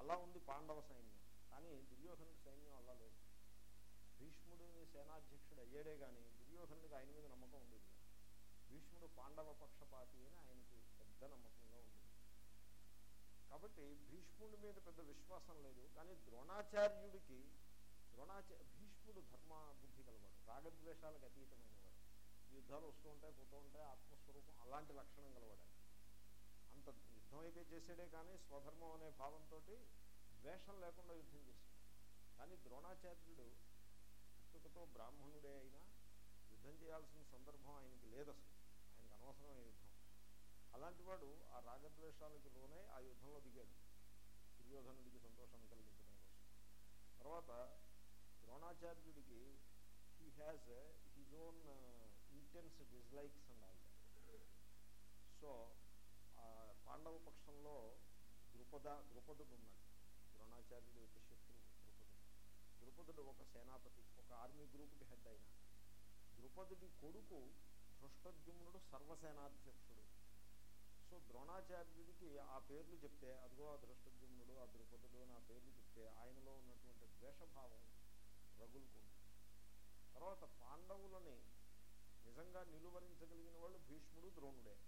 అలా ఉంది పాండవ సైన్యం. కానీ దుర్యోధనుడి సైన్యం అలా లేదు. భీష్ముడు సేనాధ్యక్షుడు అయ్యాడే కానీ దుర్యోధనుడికి ఆయన మీద నమ్మకం ఉండేది భీష్ముడు పాండవ పక్షపాతి అని ఆయనకి పెద్ద నమ్మకంగా ఉండేది. కాబట్టి భీష్ముడి మీద పెద్ద విశ్వాసం లేదు. కానీ ద్రోణాచార్యుడికి ద్రోణాచార్య భీష్ముడు ధర్మ బుద్ధి కలవాడు రాగద్వేషాలకు అతీతమైన వాడు యుద్ధాలు వస్తూ ఉంటాయి పోతూ ఉంటాయి ఆత్మస్వరూపం అలాంటి లక్షణం కలవాడు యుద్ధం అయితే చేసాడే కానీ స్వధర్మం అనే భావంతో ద్వేషం లేకుండా యుద్ధం చేశాడు. కానీ ద్రోణాచార్యుడు పుట్టుకతో బ్రాహ్మణుడే అయినా యుద్ధం చేయాల్సిన సందర్భం ఆయనకి లేదు అసలు ఆయనకు అనవసరమైన యుద్ధం. అలాంటి వాడు ఆ రాగద్వేషాలకి లోనే ఆ యుద్ధంలో దిగాడు. దుర్యోధనుడికి సంతోషాన్ని కలిగించడం కోసం. తర్వాత ద్రోణాచార్యుడికి he has his own intense dislikes and all. So పాండవ పక్షంలో ద్రుపద ద్రుపదుడు ఉన్నాడు ద్రోణాచార్యుడు యొక్క శత్రువు ద్రుపదుడు. ద్రుపదుడు ఒక సేనాపతి ఒక ఆర్మీ గ్రూప్కి హెడ్ అయిన. ద్రుపదుడి కొడుకు ధృష్టద్యుమ్నుడు సర్వసేనాధ్యక్షుడు. సో ద్రోణాచార్యుడికి ఆ పేర్లు చెప్తే అదిగో ఆ ధృష్టద్యుమ్నుడు ఆ ద్రుపదుడు అని ఆ పేర్లు చెప్తే ఆయనలో ఉన్నటువంటి ద్వేషభావం రగులుకుంది. తర్వాత పాండవులని నిజంగా నిలువరించగలిగిన వాళ్ళు భీష్ముడు ద్రోణుడే.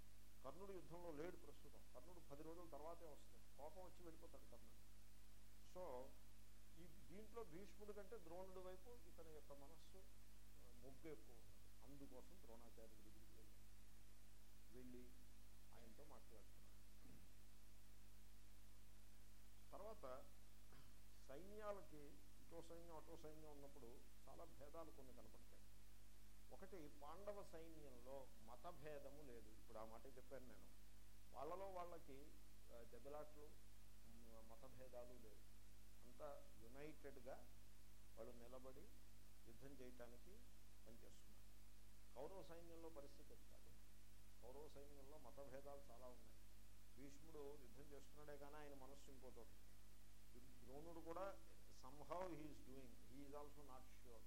కర్ణుడు యుద్ధంలో లేడు ప్రస్తుతం. కర్ణుడు పది రోజుల తర్వాతే వస్తాడు. కోపం వచ్చి వెళ్ళిపోతాడు కర్ణుడు. సో ఈ దీంట్లో భీష్ముడి కంటే ద్రోణుడి వైపు ఇతని యొక్క మనస్సు మొగ్గు ఎక్కువ అందుకోసం ద్రోణాచార్యుడి దగ్గరికి వెళ్ళి వెళ్ళి ఆయనతో మాట్లాడుతున్నాడు తర్వాత సైన్యాలకి ఇటో సైన్యం అటో సైన్యం ఉన్నప్పుడు చాలా భేదాలు కొన్ని కనపడతాయి. ఒకటి పాండవ సైన్యంలో మతభేదము లేదు. ఇప్పుడు ఆ మాట చెప్పాను నేను. వాళ్ళలో వాళ్ళకి దెబ్బలాట్లు మతభేదాలు లేవు. అంతా యునైటెడ్గా వాళ్ళు నిలబడి యుద్ధం చేయటానికి పనిచేస్తున్నారు. కౌరవ సైన్యంలో పరిస్థితి కాదు. కౌరవ సైన్యంలో మతభేదాలు చాలా ఉన్నాయి. భీష్ముడు యుద్ధం చేస్తున్నాడే కానీ ఆయన మనస్సు ఇంకో ద్రోణుడు కూడా somehow he's doing he's also not sure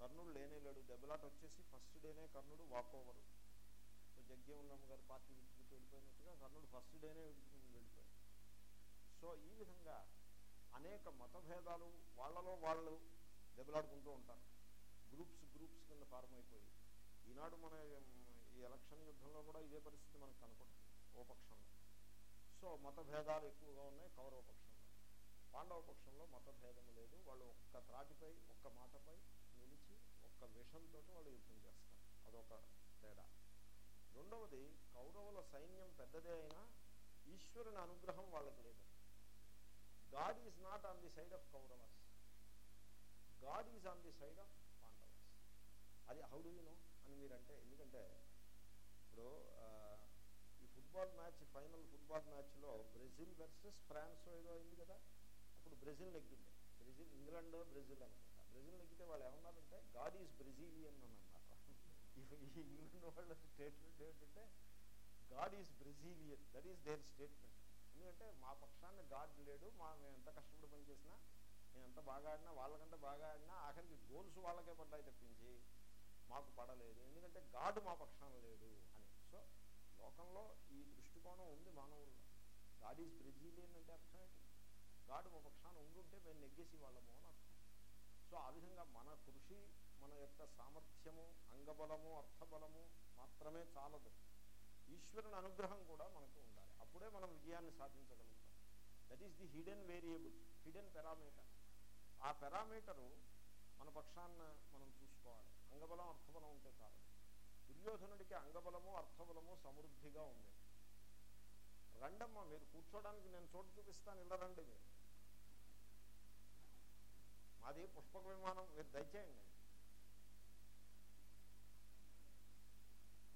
కర్ణుడు లేనే లేడు. దెబ్బలాట వచ్చేసి ఫస్ట్ డేనే కర్ణుడు వాక్ ఓవర్ సో గారు పార్టీ విడిచిపెట్టి వెళ్ళిపోయినట్టుగా కర్ణుడు ఫస్ట్ డేనే విడిచిపెట్టి వెళ్ళిపోయాడు. సో ఈ విధంగా అనేక మతభేదాలు వాళ్ళలో వాళ్ళు దెబ్బలాడుకుంటూ ఉంటారు. గ్రూప్స్ గ్రూప్స్ కింద ఫారం అయిపోయి ఈనాడు మన ఈ ఎలక్షన్ యుద్ధంలో కూడా ఇదే పరిస్థితి మనకు కనపడుతుంది ఓ పక్షంలో. సో మతభేదాలు ఎక్కువగా ఉన్నాయి కౌరవ పక్షంలో. పాండవ పక్షంలో మతభేదం లేదు. వాళ్ళు ఒక్క త్రాటిపై ఒక్క మాటపై యొక్క విషంతో వాళ్ళు యుద్ధం చేస్తారు. అదొక తేడా. రెండవది కౌరవుల సైన్యం పెద్దదే అయినా ఈశ్వరుని అనుగ్రహం వాళ్ళకి లేదు. God is not on the side of Kauravas. God is on the side of Pandavas అది హౌ డూ యూ నో అని మీరంటే ఎందుకంటే ఇప్పుడు ఈ ఫుట్బాల్ మ్యాచ్ ఫైనల్ ఫుట్బాల్ మ్యాచ్లో బ్రెజిల్ వర్సెస్ ఫ్రాన్స్ ఏదో అయింది కదా? అప్పుడు బ్రెజిల్ నెగ్గింది. బ్రెజిల్ ఇంగ్లాండ్ బ్రెజిల్ అనుకుంటా బ్రెజిల్ ఎక్కితే వాళ్ళు ఏమన్నారంటే గాడ్ ఈజ్ బ్రెజిలియన్ అని అన్నారు. ఇంగ్లాండ్ వాళ్ళ స్టేట్మెంట్ ఏంటంటే God is Brazilian that is their statement. ఎందుకంటే మా పక్షాన్ని గాడ్ లేడు మా మేము ఎంత కష్టపడి పనిచేసినా మేము ఎంత బాగా ఆడినా వాళ్ళకంటే బాగా ఆడినా ఆఖరికి గోల్స్ వాళ్ళకే పడ్డాయి తప్పించి మాకు పడలేదు. ఎందుకంటే గాడ్ మా పక్షాన లేడు అని. సో లోకంలో ఈ దృష్టికోణం ఉంది మానవుల్లో. గాడ్ ఈజ్ బ్రెజిలియన్ అంటే అర్థం ఏంటి? గాడ్ మా పక్షాన ఉండుంటే మేము నెగ్గేసి వాళ్ళము అని అర్థం. సో ఆ విధంగా మన కృషి మన యొక్క సామర్థ్యము అంగబలము అర్థబలము మాత్రమే చాలదు. ఈశ్వరుని అనుగ్రహం కూడా మనకు ఉండాలి. అప్పుడే మనం విజయాన్ని సాధించగలుగుతాం. That is the hidden variable hidden parameter ఆ పెరామీటరు మన పక్షాన్న మనం చూసుకోవాలి. అంగబలం అర్థబలం ఉంటే చాలు దుర్యోధనుడికి అంగబలము అర్థబలము సమృద్ధిగా ఉండేది రండమ్మా మీరు కూర్చోడానికి నేను చోటు చూపిస్తాను ఇలా రండి మీరు. మాది పుష్పక విమానం మీరు దయచేయండి.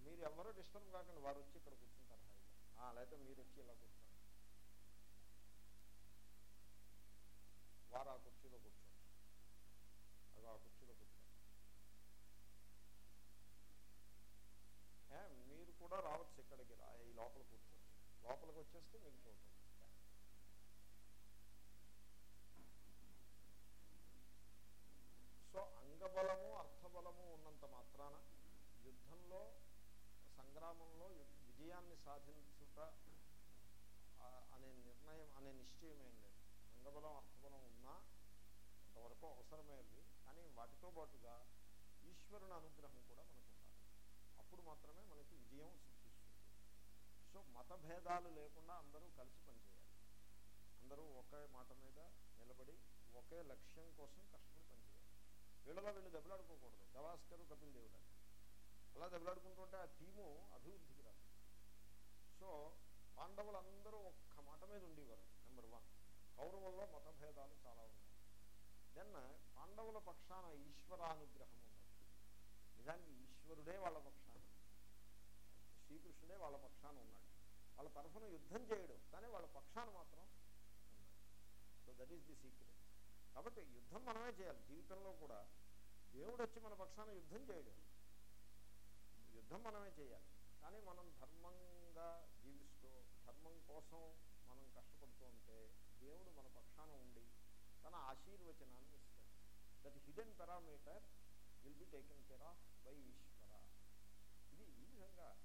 మీరు ఎవరో డిస్టర్బ్ కాకండి వారు వచ్చి ఇక్కడ కూర్చుంటారు హాయిగా. లేకపోతే మీరు వచ్చి ఇలా కూర్చోండి. వారు ఆ కుర్చీలో కూర్చోండి. అది ఆ కుర్చీలో కూర్చోండి. మీరు కూడా రావచ్చు ఇక్కడికి రా ఈ లోపల కూర్చోండి. లోపలికి వచ్చేస్తే మీకు చూడండి సో అంగబలము అర్థబలము ఉన్నంత మాత్రాన యుద్ధంలో సంగ్రామంలో విజయాన్ని సాధించుట అనే నిర్ణయం అనే నిశ్చయం ఏం లేదు. అంగబలం అర్థబలం ఉన్నా అంతవరకు అవసరమైంది. కానీ వాటితో పాటుగా ఈశ్వరుని అనుగ్రహం కూడా మనకు ఉండాలి. అప్పుడు మాత్రమే మనకి విజయం సిద్ధిస్తుంది. సో మత భేదాలు లేకుండా అందరూ కలిసి పనిచేయాలి. అందరూ ఒకే మాట మీద నిలబడి ఒకే లక్ష్యం కోసం కష్టం వీళ్ళలో వీళ్ళు దెబ్బలాడుకోకూడదు. గవాస్కరు కపిల్ దేవుడు అలా దెబ్బలాడుకుంటుంటే ఆ టీము అభివృద్ధికి రాదు. సో పాండవులందరూ ఒక్క మాట మీద ఉండేవారు నెంబర్ వన్. కౌరవుల్లో మతభేదాలు చాలా ఉన్నాయి. దెన్ పాండవుల పక్షాన ఈశ్వరానుగ్రహం ఉన్నది. నిజానికి ఈశ్వరుడే వాళ్ళ పక్షాన. శ్రీకృష్ణుడే వాళ్ళ పక్షాన ఉన్నాడు. వాళ్ళ తరఫున యుద్ధం చేయడం కానీ వాళ్ళ పక్షాన మాత్రం ఉన్నాడు. So that is the secret కాబట్టి యుద్ధం మనమే చేయాలి. జీవితంలో కూడా దేవుడు వచ్చి మన పక్షాన యుద్ధం చేయడం. యుద్ధం మనమే చేయాలి. కానీ మనం ధర్మంగా జీవిస్తూ ధర్మం కోసం మనం కష్టపడుతూ ఉంటే దేవుడు మన పక్షాన ఉండి తన ఆశీర్వచనాన్ని ఇస్తాడు. That hidden parameter will be taken care of by Ishwara. ఇది ఈ విధంగా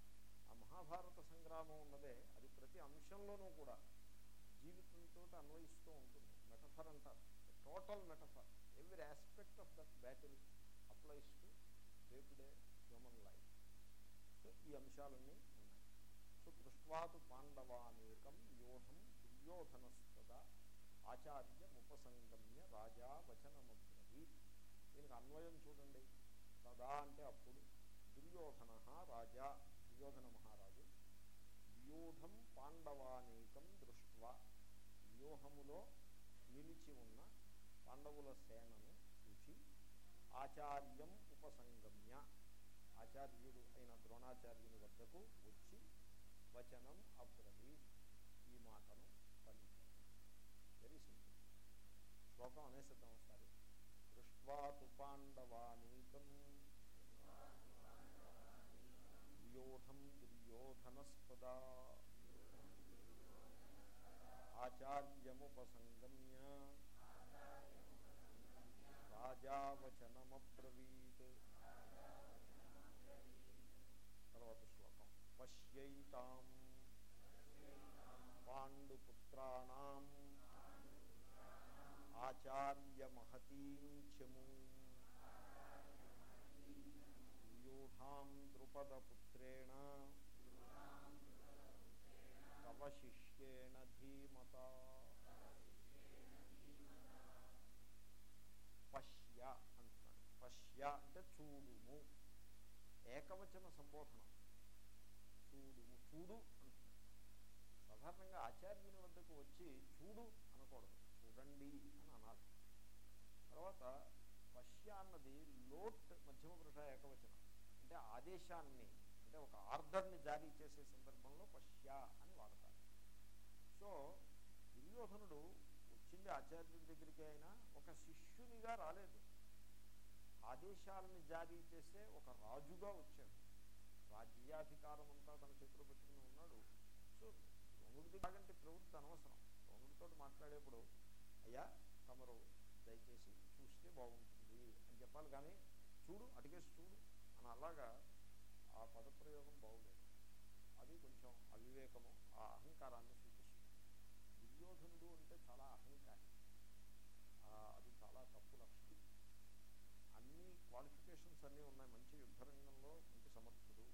ఆ మహాభారత సంగ్రామం ఉన్నదే అది ప్రతి అంశంలోనూ కూడా జీవితంతో అన్వయిస్తూ ఉంటుంది. మెటఫర్ అంటారు. Total metaphor every aspect of that battle applies to day to day human life so ఈ అంశాలన్నీ ఉన్నాయి. సో దృష్ట్వాతు పాండవానేకం వ్యూఢం దుర్యోధనస్తద ఆచార్యముపసంగమ్య రాజా వచనమబ్రవీత్ దీనికి అన్వయం చూడండి. తదా అంటే అప్పుడు దుర్యోధన రాజా దుర్యోధన మహారాజు. వ్యూఢం పాండవానేకం దృష్ట్వా. వ్యూహములో నిలిచి ఉన్న పాండవుల సేనను చూచి ఆచార్యం ఉపసంగమ్య. ఆచార్యుడు అయిన ద్రోణాచార్యుని వద్దకు వచ్చి వచనం అబ్రవీత్ ఈ మాటను పలికాడు. వెరీ సింపుల్ శ్లోకం అనేసిద్దాం ఒకసారి. దృష్ట్వా తు పాండవానీకం. వ్యూఢం దుర్యోధనస్పదా. ఆచార్యముపసంగమ్య. రాజావచనమ్రవీత్ తర్వాత శ్లోకం. పశ్యైతాం పాండుపుత్రాణం ఆచార్యమహతీం చము వ్యూఢాం ద్రుపదపుత్రేణ తవ శిష్యేణ ధీమత. పశ్య అంటున్నాడు. పశ్య అంటే చూడుము. ఏకవచన సంబోధన. చూడుము చూడు అంటున్నాడు. సాధారణంగా ఆచార్యుని వద్దకు వచ్చి చూడు అనకూడదు. చూడండి అని అనాలి. తర్వాత పశ్య అన్నది లోట్ మధ్యమ పురుష ఏకవచనం. అంటే ఆదేశాన్ని అంటే ఒక ఆర్డర్ని జారీ చేసే సందర్భంలో పశ్య అని వాడతారు. సో దుర్యోధనుడు వచ్చింది ఆచార్యుడి దగ్గరికి అయినా ఒక శిష్యునిగా రాలేదు. ఆదేశాలను జారీ చేసే ఒక రాజుగా వచ్చాడు. రాజ్యాధికారం అంతా తన చేతిలో పెట్టుకుని ఉన్నాడు. సో ద్రోణుడిది కాగంటే ప్రవృత్తి అనవసరం. ద్రోణుడితో మాట్లాడేప్పుడు అయ్యా తమరు దయచేసి చూస్తే బాగుంటుంది అని చెప్పాలి. కానీ చూడు అడిగేసి చూడు అని అలాగా ఆ పదప్రయోగం బాగులేదు. అది కొంచెం అవివేకము ఆ అహంకారాన్ని దుర్యోధనుడు అంటే చాలా అహంకారి అది చాలా తప్పు లక్షణం అన్ని క్వాలిఫికేషన్స్ అన్నీ ఉన్నాయి. మంచి యుద్ధరంగంలో మంచి సమర్థుడు.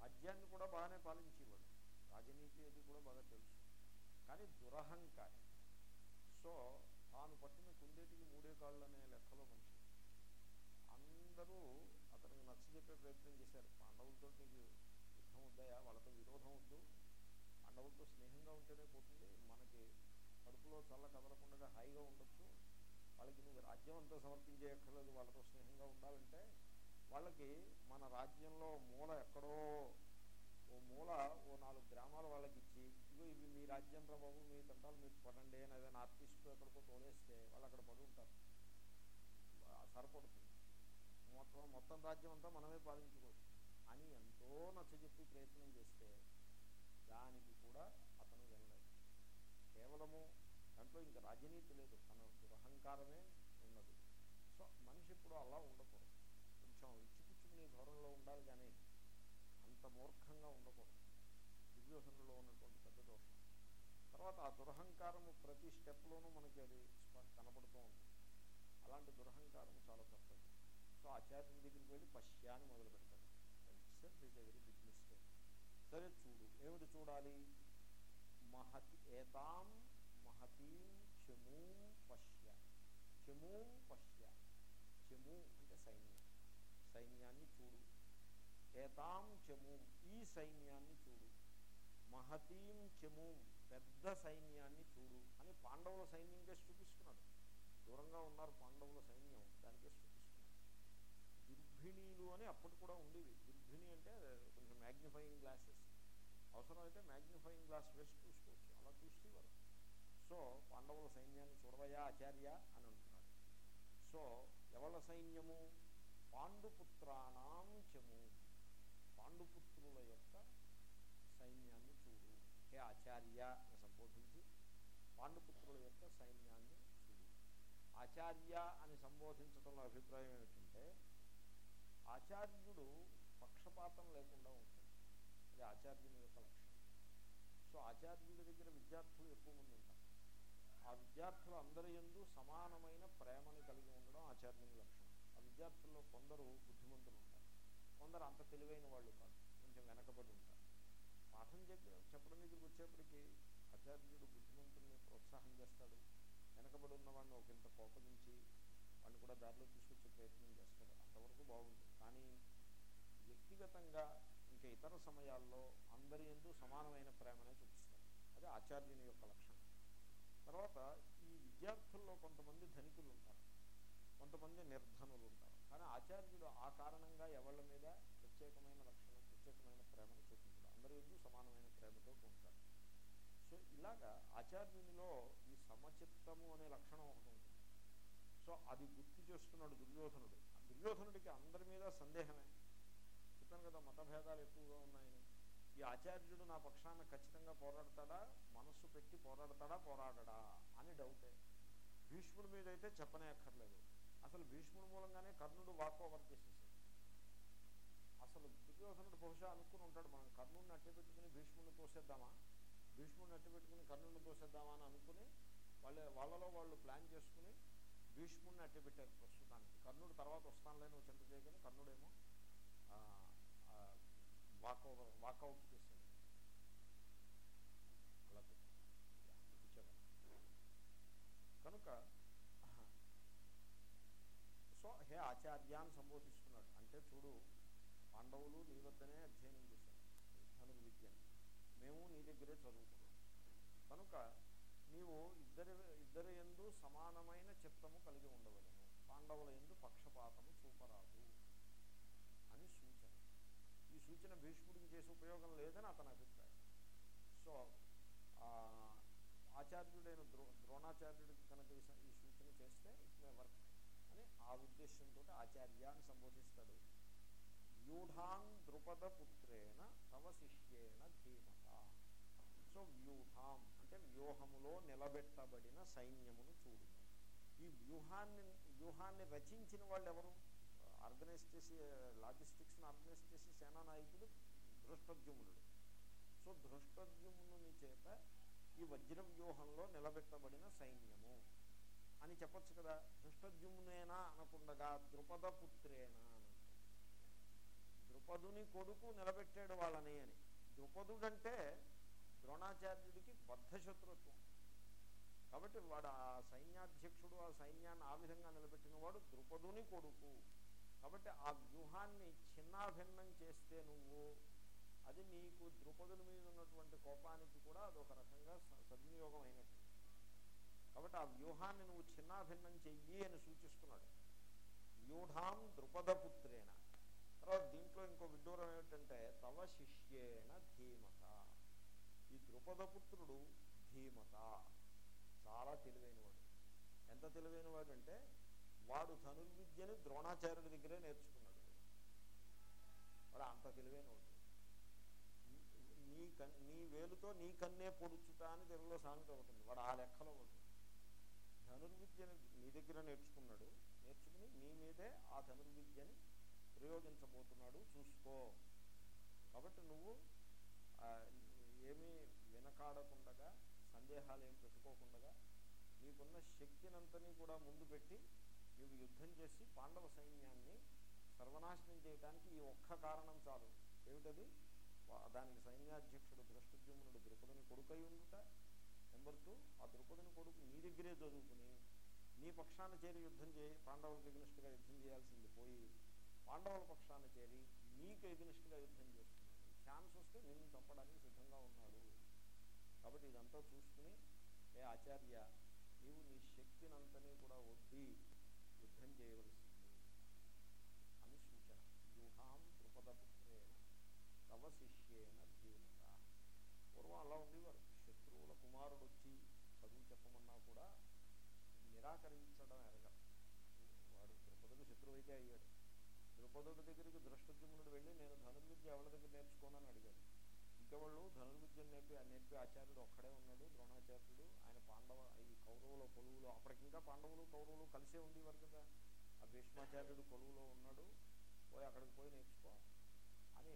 రాజ్యాన్ని కూడా బాగానే పాలించేవాడు. రాజనీతి అది కూడా బాగా తెలుసు. కానీ దురహంకారి. సో తాను పట్టిన కుందేటికి మూడే కాళ్ళు అనే లెక్కలో మనిషి. అందరూ అతనికి నచ్చజెప్పే ప్రయత్నం చేశారు. పాండవులతో నీకు యుద్ధం వద్దాయా? వాళ్ళతో విరోధం వద్దు. పాండవులతో స్నేహంగా ఉంటేనే పోతుంది. మనకి కడుపులో చల్ల కదలకుండా హాయిగా ఉండొచ్చు. వాళ్ళకి నువ్వు రాజ్యం అంతా సమర్పించేయక్కర్లేదు. వాళ్ళతో స్నేహంగా ఉండాలంటే వాళ్ళకి మన రాజ్యంలో మూల ఎక్కడో ఓ మూల ఓ నాలుగు గ్రామాలు వాళ్ళకి ఇచ్చి ఇదిగో ఇవి మీ రాజ్యం బాబు మీ తంటాలు మీరు పడండి అని ఏదైనా ఆర్టిస్టు ఎక్కడికో తోలేస్తే వాళ్ళు అక్కడ పడి ఉంటారు. సరిపడుతుంది. మొత్తం మొత్తం రాజ్యం అంతా మనమే పాలించుకోవచ్చు. అని ఎంతో నచ్చజెప్పి ప్రయత్నం చేస్తే దానికి కూడా అతను వెళ్ళలేదు. కేవలము దాంట్లో ఇంకా రాజనీతి లేదు. తన దురహంకారమే ఉన్నది. సో మనిషి ఇప్పుడు అలా ఉండకూడదు. కొంచెం ఇచ్చిపుచ్చుకునే ధోరణిలో ఉండాలి కానీ అంత మూర్ఖంగా ఉండకూడదు. దుర్యోధనలో ఉన్నటువంటి పెద్ద దోషం. తర్వాత ఆ దురహంకారము ప్రతి స్టెప్లోనూ మనకి అది కనపడుతూ ఉంటుంది అలాంటి దురహంకారం చాలా తప్పదు సో ఆచార్యుని దగ్గరికి వెళ్ళి పశ్యాన్ని మొదలు పెడతాడు ఇట్సెల్ఫ్ వెరీ బిగ్ మిస్టేక్ సరే చూ ఏమిటి చూడాలి? మహతి ఏతాం మహతీం చమూం పశ్య. చెము పశ్య. చెము అంటే సైన్యం. సైన్యాన్ని చూడు. ఏతాం చమూం ఈ సైన్యాన్ని చూడు. మహతీం చమూం పెద్ద సైన్యాన్ని చూడు అని పాండవుల సైన్యం చేసి చూపిస్తున్నాడు. దూరంగా ఉన్నారు పాండవుల సైన్యం. దానికే చూపిస్తున్నాడు. దుర్భిణీలు అని అప్పటి కూడా ఉండేవి. దుర్భిణి అంటే కొంచెం మ్యాగ్నిఫైయింగ్ గ్లాసెస్ అవసరమైతే మ్యాగ్నిఫైయింగ్ గ్లాస్ వేసి చూసుకోవచ్చు. అలా చూసేవారు సో పాండవుల సైన్యాన్ని చూడవయా ఆచార్య అని అంటున్నారు సో ఎవల సైన్యము? పాండుపుత్రానాం చము. పాండుపుత్రుల యొక్క సైన్యాన్ని చూడు. హే ఆచార్య అని సంబోధించి పాండుపుత్రుల యొక్క సైన్యాన్ని చూడు. ఆచార్య అని సంబోధించడంలో అభిప్రాయం ఏమిటంటే ఆచార్యుడు పక్షపాతం లేకుండా ఉంటాడు. ఇది ఆచార్యుని యొక్క లక్ష్యం సో ఆచార్యుల దగ్గర విద్యార్థులు ఎక్కువ మంది ఉంటారు. ఆ విద్యార్థులు అందరి యందు సమానమైన ప్రేమని కలిగి ఉండడం ఆచార్యుని లక్షణం. ఆ విద్యార్థుల్లో కొందరు బుద్ధిమంతులు ఉంటారు. కొందరు అంత తెలివైన వాళ్ళు కాదు. కొంచెం వెనకబడి ఉంటారు. పాఠం చెప్పి చెప్పడం దగ్గరికి వచ్చేప్పటికీ ఆచార్యుడు బుద్ధిమంతుల్ని ప్రోత్సాహం చేస్తాడు. వెనకబడి ఉన్న వాడిని ఒక కోపగించి వాడిని కూడా దారిలో తీసుకొచ్చే ప్రయత్నం చేస్తాడు. అంతవరకు బాగుంది కానీ వ్యక్తిగతంగా ఇతర సమయాల్లో అందరి ఎందు సమానమైన ప్రేమనే చూపిస్తారు. అది ఆచార్యుని యొక్క లక్షణం. తర్వాత ఈ విద్యార్థుల్లో కొంతమంది ధనికులు ఉంటారు. కొంతమంది నిర్ధనులు ఉంటారు. కానీ ఆచార్యుడు ఆ కారణంగా ఎవళ్ళ మీద ప్రత్యేకమైన లక్షణం ప్రత్యేకమైన ప్రేమను చూపించారు. అందరి ఎందు సమానమైన ప్రేమతో ఉంటారు. సో ఇలాగా ఆచార్యునిలో ఈ సమచిత్తము అనే లక్షణం ఒకటి ఉంటుంది. సో అది గుర్తు చేస్తున్నాడు దుర్యోధనుడు. ఆ దుర్యోధనుడికి అందరి మీద సందేహమే. చెప్పాను కదా మతభేదాలు ఎక్కువగా ఉన్నాయని. ఈ ఆచార్యుడు నా పక్షాన ఖచ్చితంగా పోరాడతాడా? మనస్సు పెట్టి పోరాడతాడా? పోరాడడా? అని డౌటే భీష్ముడి మీద అయితే చెప్పనే అక్కర్లేదు అసలు భీష్ముడి మూలంగానే కర్ణుడు వాక్ ఓవర్ చేసేసాడు. అసలు దుర్యోధనుడు బహుశా అనుకుని ఉంటాడు మనం కర్ణుడిని అట్టి పెట్టుకుని భీష్ముడిని తోసేద్దామా? భీష్ముడిని అట్టి పెట్టుకుని కర్ణుడిని తోసేద్దామా అని అనుకుని వాళ్ళ వాళ్ళలో వాళ్ళు ప్లాన్ చేసుకుని భీష్ముడిని అట్టి పెట్టారు ప్రస్తుతానికి. కర్ణుడు తర్వాత వస్తానులే నువ్వు చింత చేయగానే కర్ణుడేమో వాక్ వాకౌట్ చేశాడు అలా కనుక సో హే ఆచార్యాన్ని సంబోధిస్తున్నాడు అంటే చూడు పాండవులు నీ వద్దనే అధ్యయనం చేశారు ధనుర్ విద్యను మేము నీ దగ్గరే చదువుకున్నాం కనుక నీవు ఇద్దరి ఇద్దరి ఎందు సమానమైన చిత్తము కలిగి ఉండవలేము పాండవుల ఎందు పక్షపాతము చూపరాదు సూచన భీష్ముడికి చేసే ఉపయోగం లేదని అతని అభిప్రాయం. సో ఆచార్యుడైన ద్రో ద్రోణాచార్యుడికి కనుక ఈ ఈ సూచన చేస్తే ఇట్ మే వర్క్ అని ఆ ఉద్దేశంతో ఆచార్యాన్ని సంబోధిస్తాడు. వ్యూఢాన్ ద్రుపద పుత్రేణ తవ శిష్యేణ ధీమత. సో వ్యూహాం అంటే వ్యూహములో నిలబెట్టబడిన సైన్యమును చూడు. ఈ వ్యూహాన్ని వ్యూహాన్ని రచించిన వాళ్ళు ఎవరు ఆర్గనైజ్ చేసి లాజిస్టిక్స్ని ఆర్గనైజ్ చేసి సేనా ధృష్టద్యుమ్నుడు సో ధృష్టద్యుమ్నుని చేత ఈ వజ్ర వ్యూహంలో నిలబెట్టబడిన సైన్యము. అని చెప్పొచ్చు కదా ధృష్టద్యుమ్నేనా అనకుండగా ద్రుపద పుత్రేనా అని. ద్రుపదుని కొడుకు నిలబెట్టాడు వాళ్ళని అని. ద్రుపదుడంటే ద్రోణాచార్యుడికి బద్ధశత్రుత్వం. కాబట్టి వాడు ఆ సైన్యాధ్యక్షుడు ఆ సైన్యాన్ని ఆ విధంగా నిలబెట్టిన వాడు ద్రుపదుని కొడుకు. కాబట్టి ఆ వ్యూహాన్ని చిన్నాభిన్నం చేస్తే నువ్వు అది నీకు ద్రుపదుల మీద ఉన్నటువంటి కోపానికి కూడా అదొక రకంగా స- సద్వినియోగం అయినట్టు కాబట్టి ఆ వ్యూహాన్ని నువ్వు చిన్నాభిన్నం చెయ్యి అని సూచిస్తున్నాడు. వ్యూఢాం ద్రుపదపుత్రేణ. తర్వాత దీంట్లో ఇంకో విడ్డూరం ఏమిటంటే తవ శిష్యేణ ధీమత. ఈ ద్రుపదపుత్రుడు ధీమత. చాలా తెలివైనవాడు. ఎంత తెలివైనవాడు అంటే వాడు ధనుర్విద్యని ద్రోణాచార్యుడి దగ్గరే నేర్చుకున్నాడు. వాడు అంత తెలివైన వాడు నీ కన్ నీ వేలుతో నీ కన్నే పొడుచుట అని తెలుగులో సామెత ఉంటుంది వాడు ఆ లెక్కలో వాడు ధనుర్విద్యని నీ దగ్గర నేర్చుకున్నాడు. నేర్చుకుని నీ మీదే ఆ ధనుర్విద్యని ప్రయోగించబోతున్నాడు. చూసుకో. కాబట్టి నువ్వు ఏమీ వెనకాడకుండగా సందేహాలు ఏం పెట్టుకోకుండా నీకున్న శక్తినంతని కూడా ముందు పెట్టి నీవు యుద్ధం చేసి పాండవ సైన్యాన్ని సర్వనాశనం చేయడానికి ఈ ఒక్క కారణం చాలు. ఏమిటది? దానికి సైన్యాధ్యక్షుడు దృష్టద్యుమ్నుడు ద్రుపదుని కొడుకై ఉండుట. నెంబర్ టూ ఆ ద్రుపదుని కొడుకు నీ దగ్గరే చదువుకుని నీ పక్షాన చేరి యుద్ధం చేయి పాండవులకు ఎగ్నిస్ట్గా యుద్ధం చేయాల్సింది పోయి పాండవుల పక్షాన చేరి నీకు ఎగ్నిస్ట్గా యుద్ధం చేస్తున్నాడు. ఛాన్స్ వస్తే నిన్ను చంపడానికి సిద్ధంగా ఉన్నాడు. కాబట్టి ఇదంతా చూసుకుని ఏ ఆచార్య నీవు నీ శక్తినంతని కూడా వద్ది. యుద్ధం చేయవలసింది? అని సూచన వ్యూహాం ద్రుపదపుత్రేణ తవ శిష్యేణ ధీమత పూర్వం అలా ఉండేవారు. శత్రువుల కుమారుడు వచ్చి చదువు చెప్పమన్నా కూడా నిరాకరించడం ఎరగదు. వాడు ద్రుపదుడు శత్రువు అయితే అయ్యాడు. ద్రుపదుడి దగ్గరికి దృష్టద్యుమ్నుడు వెళ్ళి నేను ధనుర్విద్య ఎవరి దగ్గర నేర్చుకోనని అడిగాడు. ఇంకెవాళ్ళు? ధనుర్విద్యను నేర్పి నేర్పి ఆచార్యుడు ఒక్కడే ఉన్నాడు ద్రోణాచార్యుడు పాండవ ఈ కౌరవుల కొలువులో అప్పటికింకా పాండవులు కౌరవులు కలిసే ఉండేవారు కదా. ఆ భీష్మాచార్యుడు కొలువులో ఉన్నాడు. పోయి అక్కడికి పోయి నేర్చుకో అని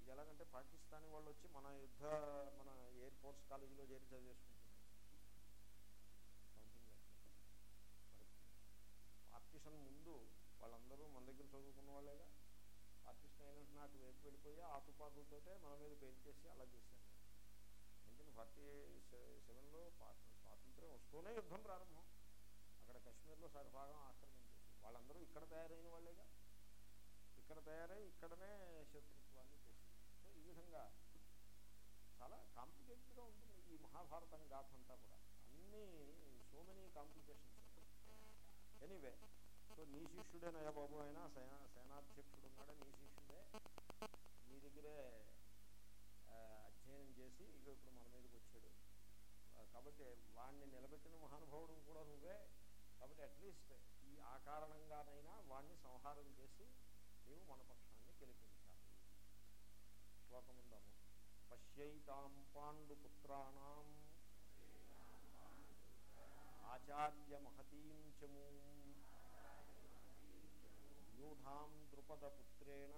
ఇది ఎలాగంటే పాకిస్తానీ వాళ్ళు వచ్చి మన యుద్ధ మన ఎయిర్ ఫోర్స్ కాలేజీలో చేరి చదివేసుకుంటున్నారు. పార్టీషన్ ముందు వాళ్ళందరూ మన దగ్గర చదువుకున్న వాళ్ళేగా. పార్టీషన్ అయినట్టు నాకు వైపు వెళ్ళిపోయి ఆ తుపాకులతోటే మన మీద పేరు చేసి అలా చేశారు. ఫార్టీ సెవెన్లో స్వాతంత్రం వస్తూనే యుద్ధం ప్రారంభం. అక్కడ కశ్మీర్లో సగభాగం ఆక్రమించేసి. వాళ్ళందరూ ఇక్కడ తయారైన వాళ్ళేగా. ఇక్కడ తయారై ఇక్కడనే శత్రుత్వాన్ని చేసింది సో ఈ విధంగా చాలా కాంప్లికేటెడ్గా ఉంటుంది ఈ మహాభారతం గాథ అంతా కూడా. అన్నీ so many complications anyway so నీ శిష్యుడేనయ్యా బాబు అయినా సేనా సేనాధ్యక్షుడు ఉన్నాడే నీ శిష్యుడే. నీ దగ్గరే అధ్యయనం చేసి ఇక ఇప్పుడు మన మీదకి వచ్చాడు. కాబట్టి వాడిని నిలబెట్టిన మహానుభావుడు కూడా నువ్వే. కాబట్టి అట్లీస్ట్ ఈ ఆ కారణంగానైనా వాడిని సంహారం చేసి నీవు మన పక్షాన్ని గెలిపించాలి. శ్లోకం ఉందాము పశ్యైతాం పాండుపుత్రాణం ఆచార్య మహతీం చమూం. యూఢాం ద్రుపదపుత్రేణ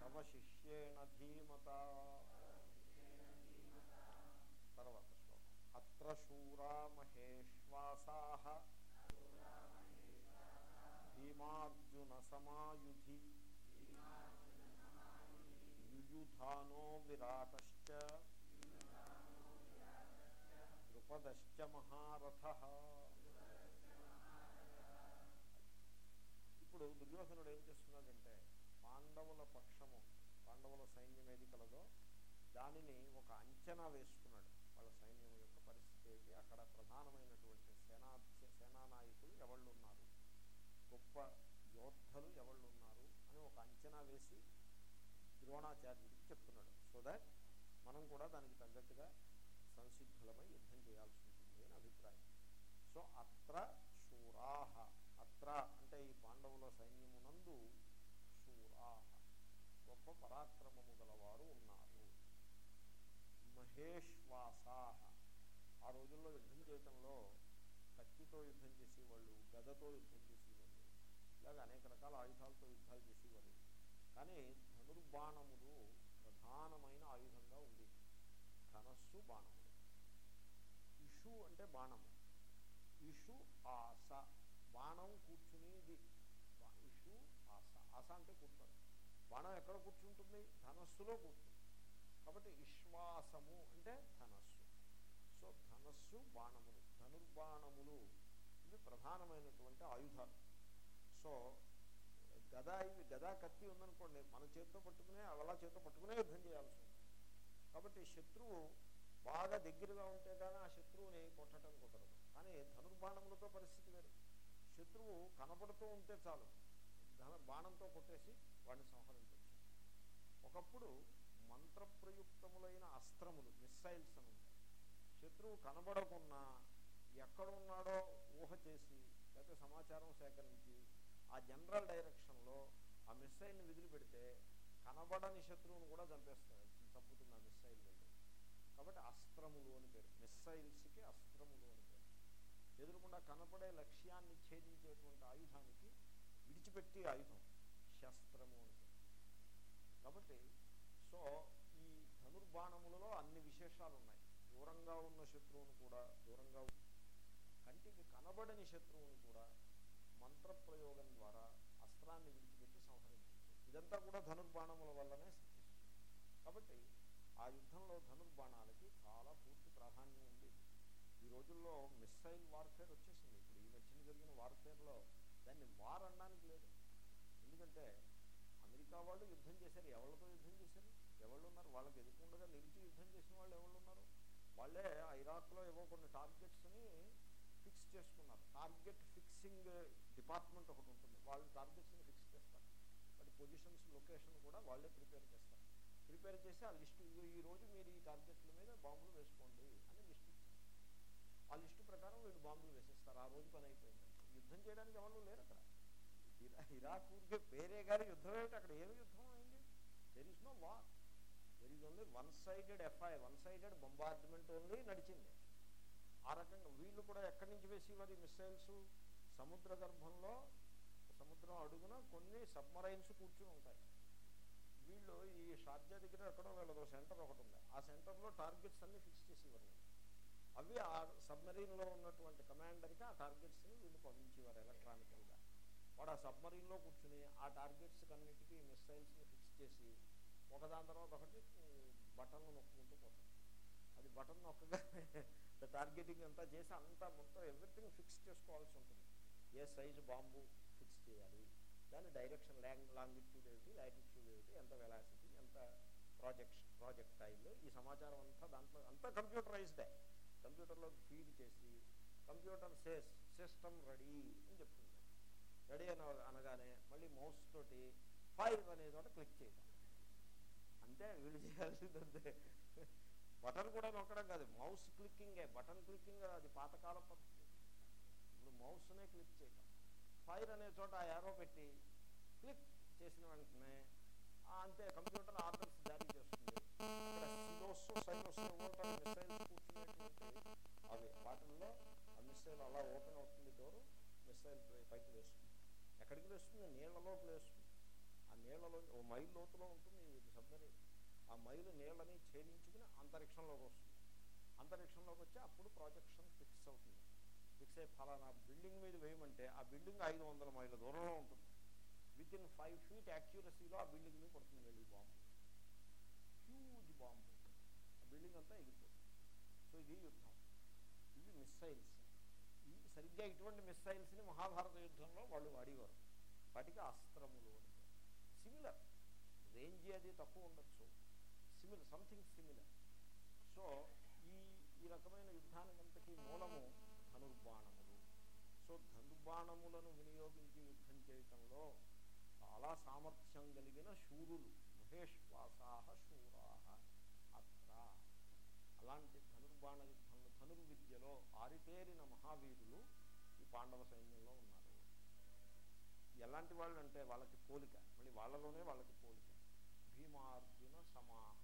తవ శిష్యేణ ధీమత? తర్వాత శ్లోకం. అత్ర శూరా మహేశ్వాసా భీమార్జున సమాయుధి యుయుధానో విరాటశ్చ ద్రుపదశ్చ మహారథ. ఇప్పుడు దుర్యోధనుడు ఏం చేస్తున్నాడంటే పాండవుల పక్షము పాండవుల సైన్యం ఏది కలదో దానిని ఒక అంచనా వేసుకున్నాడు. వాళ్ళ సైన్యం యొక్క పరిస్థితి ఏంటి? అక్కడ ప్రధానమైనటువంటి సేనా సేనానాయకులు ఎవళ్ళు ఉన్నారు గొప్ప యోద్ధలు ఎవళ్ళు ఉన్నారు అని ఒక అంచనా వేసి ద్రోణాచార్యుడికి చెప్తున్నాడు. సో దాట్ మనం కూడా దానికి తగ్గట్టుగా సంసిద్ధులమై యుద్ధం చేయాల్సి ఉంటుంది అని అభిప్రాయం. సో అత్ర శూరాహ. అత్ర అంటే ఈ పాండవుల సైన్యమునందు శూరాహ. గొప్ప పరాక్రమము గలవారు ఉన్నారు. మహేశ్వాసాహ ఆ రోజుల్లో యుద్ధం చేయటంలో కత్తితో యుద్ధం చేసేవాళ్ళు గదతో యుద్ధం చేసేవాళ్ళు ఇలాగ అనేక రకాల ఆయుధాలతో యుద్ధాలు చేసేవారు కానీ ధనుర్బాణములు ప్రధానమైన ఆయుధంగా ఉంది ధనస్సు బాణములు. ఇషు అంటే బాణము. ఇషు ఆస. బాణం కూర్చునేది. ఇషు ఆస. ఆస అంటే కూర్చోండి బాణం ఎక్కడ కూర్చుంటుంది? ధనస్సులో కూర్చుంటుంది. కాబట్టి విశ్వాసము అంటే ధనస్సు. సో ధనస్సు బాణములు ధనుర్బాణములు ఇవి ప్రధానమైనటువంటి ఆయుధాలు. సో గద ఇవి గదా కత్తి ఉందనుకోండి మన చేతితో పట్టుకునే అలా చేతితో పట్టుకునే యుద్ధం చేయాల్సి ఉంటుంది. కాబట్టి శత్రువు బాగా దగ్గరగా ఉంటే కానీ ఆ శత్రువుని కొట్టడం కుదరదు. కానీ ధనుర్బాణములతో పరిస్థితి వేరు. శత్రువు కనపడుతూ ఉంటే చాలు. బాణంతో కొట్టేసి వాడిని సంహరించవచ్చు ఒకప్పుడు మంత్రప్రయుక్తములైన అస్త్రములు మిస్సైల్స్ అని శత్రువు కనబడకున్నా ఎక్కడున్నాడో ఊహ చేసి లేకపోతే సమాచారం సేకరించి ఆ జనరల్ డైరెక్షన్లో ఆ మిస్సైల్ని విదిలిపెడితే కనబడని శత్రువును కూడా చంపేస్తాడు. చంపుతున్న మిస్సైల్ వెళ్ళి కాబట్టి అస్త్రములు అని పేరు. మిస్సైల్స్కి అస్త్రములు అని పేరు. ఎదురుకుండా కనపడే లక్ష్యాన్ని ఛేదించేటువంటి ఆయుధానికి విడిచిపెట్టి ఆయుధం శస్త్రము కాబట్టి సో ఈ ధనుర్బాణములలో అన్ని విశేషాలు ఉన్నాయి. దూరంగా ఉన్న శత్రువును కూడా దూరంగా కంటికి కనబడని శత్రువును కూడా మంత్రప్రయోగం ద్వారా అస్త్రాన్ని విడిచిపెట్టి సంహరించవచ్చు. ఇదంతా కూడా ధనుర్బాణముల వల్లనే సిద్ధిస్తుంది. కాబట్టి ఆ యుద్ధంలో ధనుర్బాణాలకి చాలా పూర్తి ప్రాధాన్యం ఉంది. ఈ రోజుల్లో మిస్సైల్ వార్ఫేర్ వచ్చేసింది. ఇప్పుడు ఈ మధ్యన జరిగిన వార్ఫేర్లో దాన్ని వార్ అనడానికి లేదు. ఎందుకంటే అమెరికా వాళ్ళు యుద్ధం చేశారు. ఎవరితో యుద్ధం చేశారు? ఎవళ్ళు ఉన్నారు? వాళ్ళకి ఎదుర్కొండగా నిలిచి యుద్ధం చేసిన వాళ్ళు ఎవరు ఉన్నారు? వాళ్ళే ఆ ఇరాక్లో ఏవో కొన్ని టార్గెట్స్ని ఫిక్స్ చేసుకున్నారు. టార్గెట్ ఫిక్సింగ్ డిపార్ట్మెంట్ ఒకటి ఉంటుంది. వాళ్ళు టార్గెట్స్ని ఫిక్స్ చేస్తారు. వాటి పొజిషన్స్ లొకేషన్ కూడా వాళ్ళే ప్రిపేర్ చేస్తారు. ప్రిపేర్ చేసి ఆ లిస్టు ఈ రోజు మీరు ఈ టార్గెట్ల మీద బాంబులు వేసుకోండి అని లిస్ట్ ఆ లిస్టు ప్రకారం వీళ్ళు బాంబులు వేసేస్తారు. ఆ రోజు పని అయిపోయింది. యుద్ధం చేయడానికి ఎవరు లేరు అక్కడ. ఇరా ఇరాక్ ఊరికే పేరే గారి యుద్ధం ఏమిటి? అక్కడ ఏమి యుద్ధం అయింది? There is no war there is only one sided f i one sided bombardment only నడిచింది. ఆ రకంగా వీళ్ళు కూడా ఎక్కడి నుంచి వేసేవారు ఈ మిస్సైల్స్ సముద్ర గర్భంలో సముద్రం అడుగున కొన్ని సబ్మరైన్స్ కూర్చుని ఉంటాయి. వీళ్ళు ఈ షార్జా దగ్గర ఎక్కడో వీళ్ళదో సెంటర్ ఒకటి ఉంది. ఆ సెంటర్లో టార్గెట్స్ అన్ని ఫిక్స్ చేసేవారు. వీళ్ళు. అవి ఆ సబ్మరీన్లో ఉన్నటువంటి కమాండర్కి ఆ టార్గెట్స్ని వీళ్ళు పంపించేవారు ఎలక్ట్రానికల్గా. వాడు ఆ సబ్మరీన్లో కూర్చుని ఆ టార్గెట్స్ అన్నిటికీ మిస్సైల్స్ని ఫిక్స్ చేసి ఒకదాని తర్వాత ఒకటి బటన్లు నొక్కుంటూ పోతాడు. అది బటన్ నొక్కగా టార్గెటింగ్ అంతా చేసి అంతా మొత్తం ఎవ్రీథింగ్ ఫిక్స్ చేసుకోవాల్సి ఉంటుంది. ఏ సైజు బాంబు ఫిక్స్ చేయాలి దాని డైరెక్షన్ లాంగ్ లాంగిట్యూడ్ ఏమిటి లాటిట్యూడ్ ఏమిటి ఎంత వెలాసిటీ ఎంత ప్రాజెక్ట్ ప్రాజెక్ట్ టైల్ ఈ సమాచారం అంతా దాంట్లో అంతా కంప్యూటరైజ్డే. కంప్యూటర్లో ఫీడ్ చేసి కంప్యూటర్ సేస్ సిస్టమ్ రెడీ అని చెప్తుంది రెడీ అని అనగానే మళ్ళీ మౌస్ తోటి ఫైర్ అనే చోట క్లిక్ చేయడం అంతే వీళ్ళు చేయాల్సిందంతే. బటన్ కూడా నొక్కడం కాదు. మౌస్ క్లిక్కింగే బటన్ క్లిక్కింగ్ అది పాతకాల పద్ధతి. ఇప్పుడు మౌస్నే క్లిక్ చేయడం ఫైర్ అనే చోట ఆ యారో పెట్టి క్లిక్ చేసిన వెంటనే అంతే కంప్యూటర్ ఆర్డర్స్ జారీ చేస్తుంది. అక్కడ సిలోస్ సైలోస్ కూర్చునేటువంటి అవి వాటిల్లో ఆ మిసైల్ అలా ఓపెన్ అవుతుంది డోరు మిసైల్ పైకి వేస్తుంది ఎక్కడికి వేస్తుంది నీళ్ళలో వేస్తుంది ఆ నీళ్ళలో ఓ మైల్ లోతులో ఉంటుంది ఇది సబ్మరీన్ ఆ మైలు నీళ్ళని ఛేదించుకుని అంతరిక్షంలోకి వస్తుంది అంతరిక్షంలోకి వచ్చి అప్పుడు ప్రాజెక్షన్ ఫిక్స్ అవుతుంది ఫిక్స్ అయ్యి ఫలానా బిల్డింగ్ మీద వేయమంటే ఆ బిల్డింగ్ ఐదు వందల మైళ్ళ దూరంలో ఉంటుంది. విత్ ఇన్ ఫైవ్ ఫీట్ యాక్యురసీలో ఆ బిల్డింగ్ మీద పడుతుంది వెళ్ళి బాంబు హ్యూజ్ బాంబు ఆ బిల్డింగ్ అంతా ఎగిరిపోతుంది. సో ఇది యుద్ధం. ఇవి మిస్సైల్స్ ఈ సరిగ్గా ఇటువంటి మిస్సైల్స్ని మహాభారత యుద్ధంలో వాళ్ళు వాడేవారు. వాటికి అస్త్రములు అంటే సిమిలర్ రేంజ్ అది తక్కువ ఉండొచ్చు. సిమిలర్ సంథింగ్ సిమిలర్ సో ఈ ఈ రకమైన యుద్ధానికంతకీ మూలము ధనుర్బాణములు. సో ధనుర్బాణములను వినియోగించి యుద్ధం చేయటంలో చాలా సామర్థ్యం కలిగిన శూరులు. మహేశ్వాసాహ శూరాహ అలాంటి ధనుర్బాణ యుద్ధంలో ధనుర్విద్యలో ఆరితేరిన మహావీరులు ఈ పాండవ సైన్యంలో ఉన్నారు. ఎలాంటి వాళ్ళు అంటే వాళ్ళకి పోలిక మళ్ళీ వాళ్ళలోనే వాళ్ళకి పోలిక. భీమార్జున సమాహ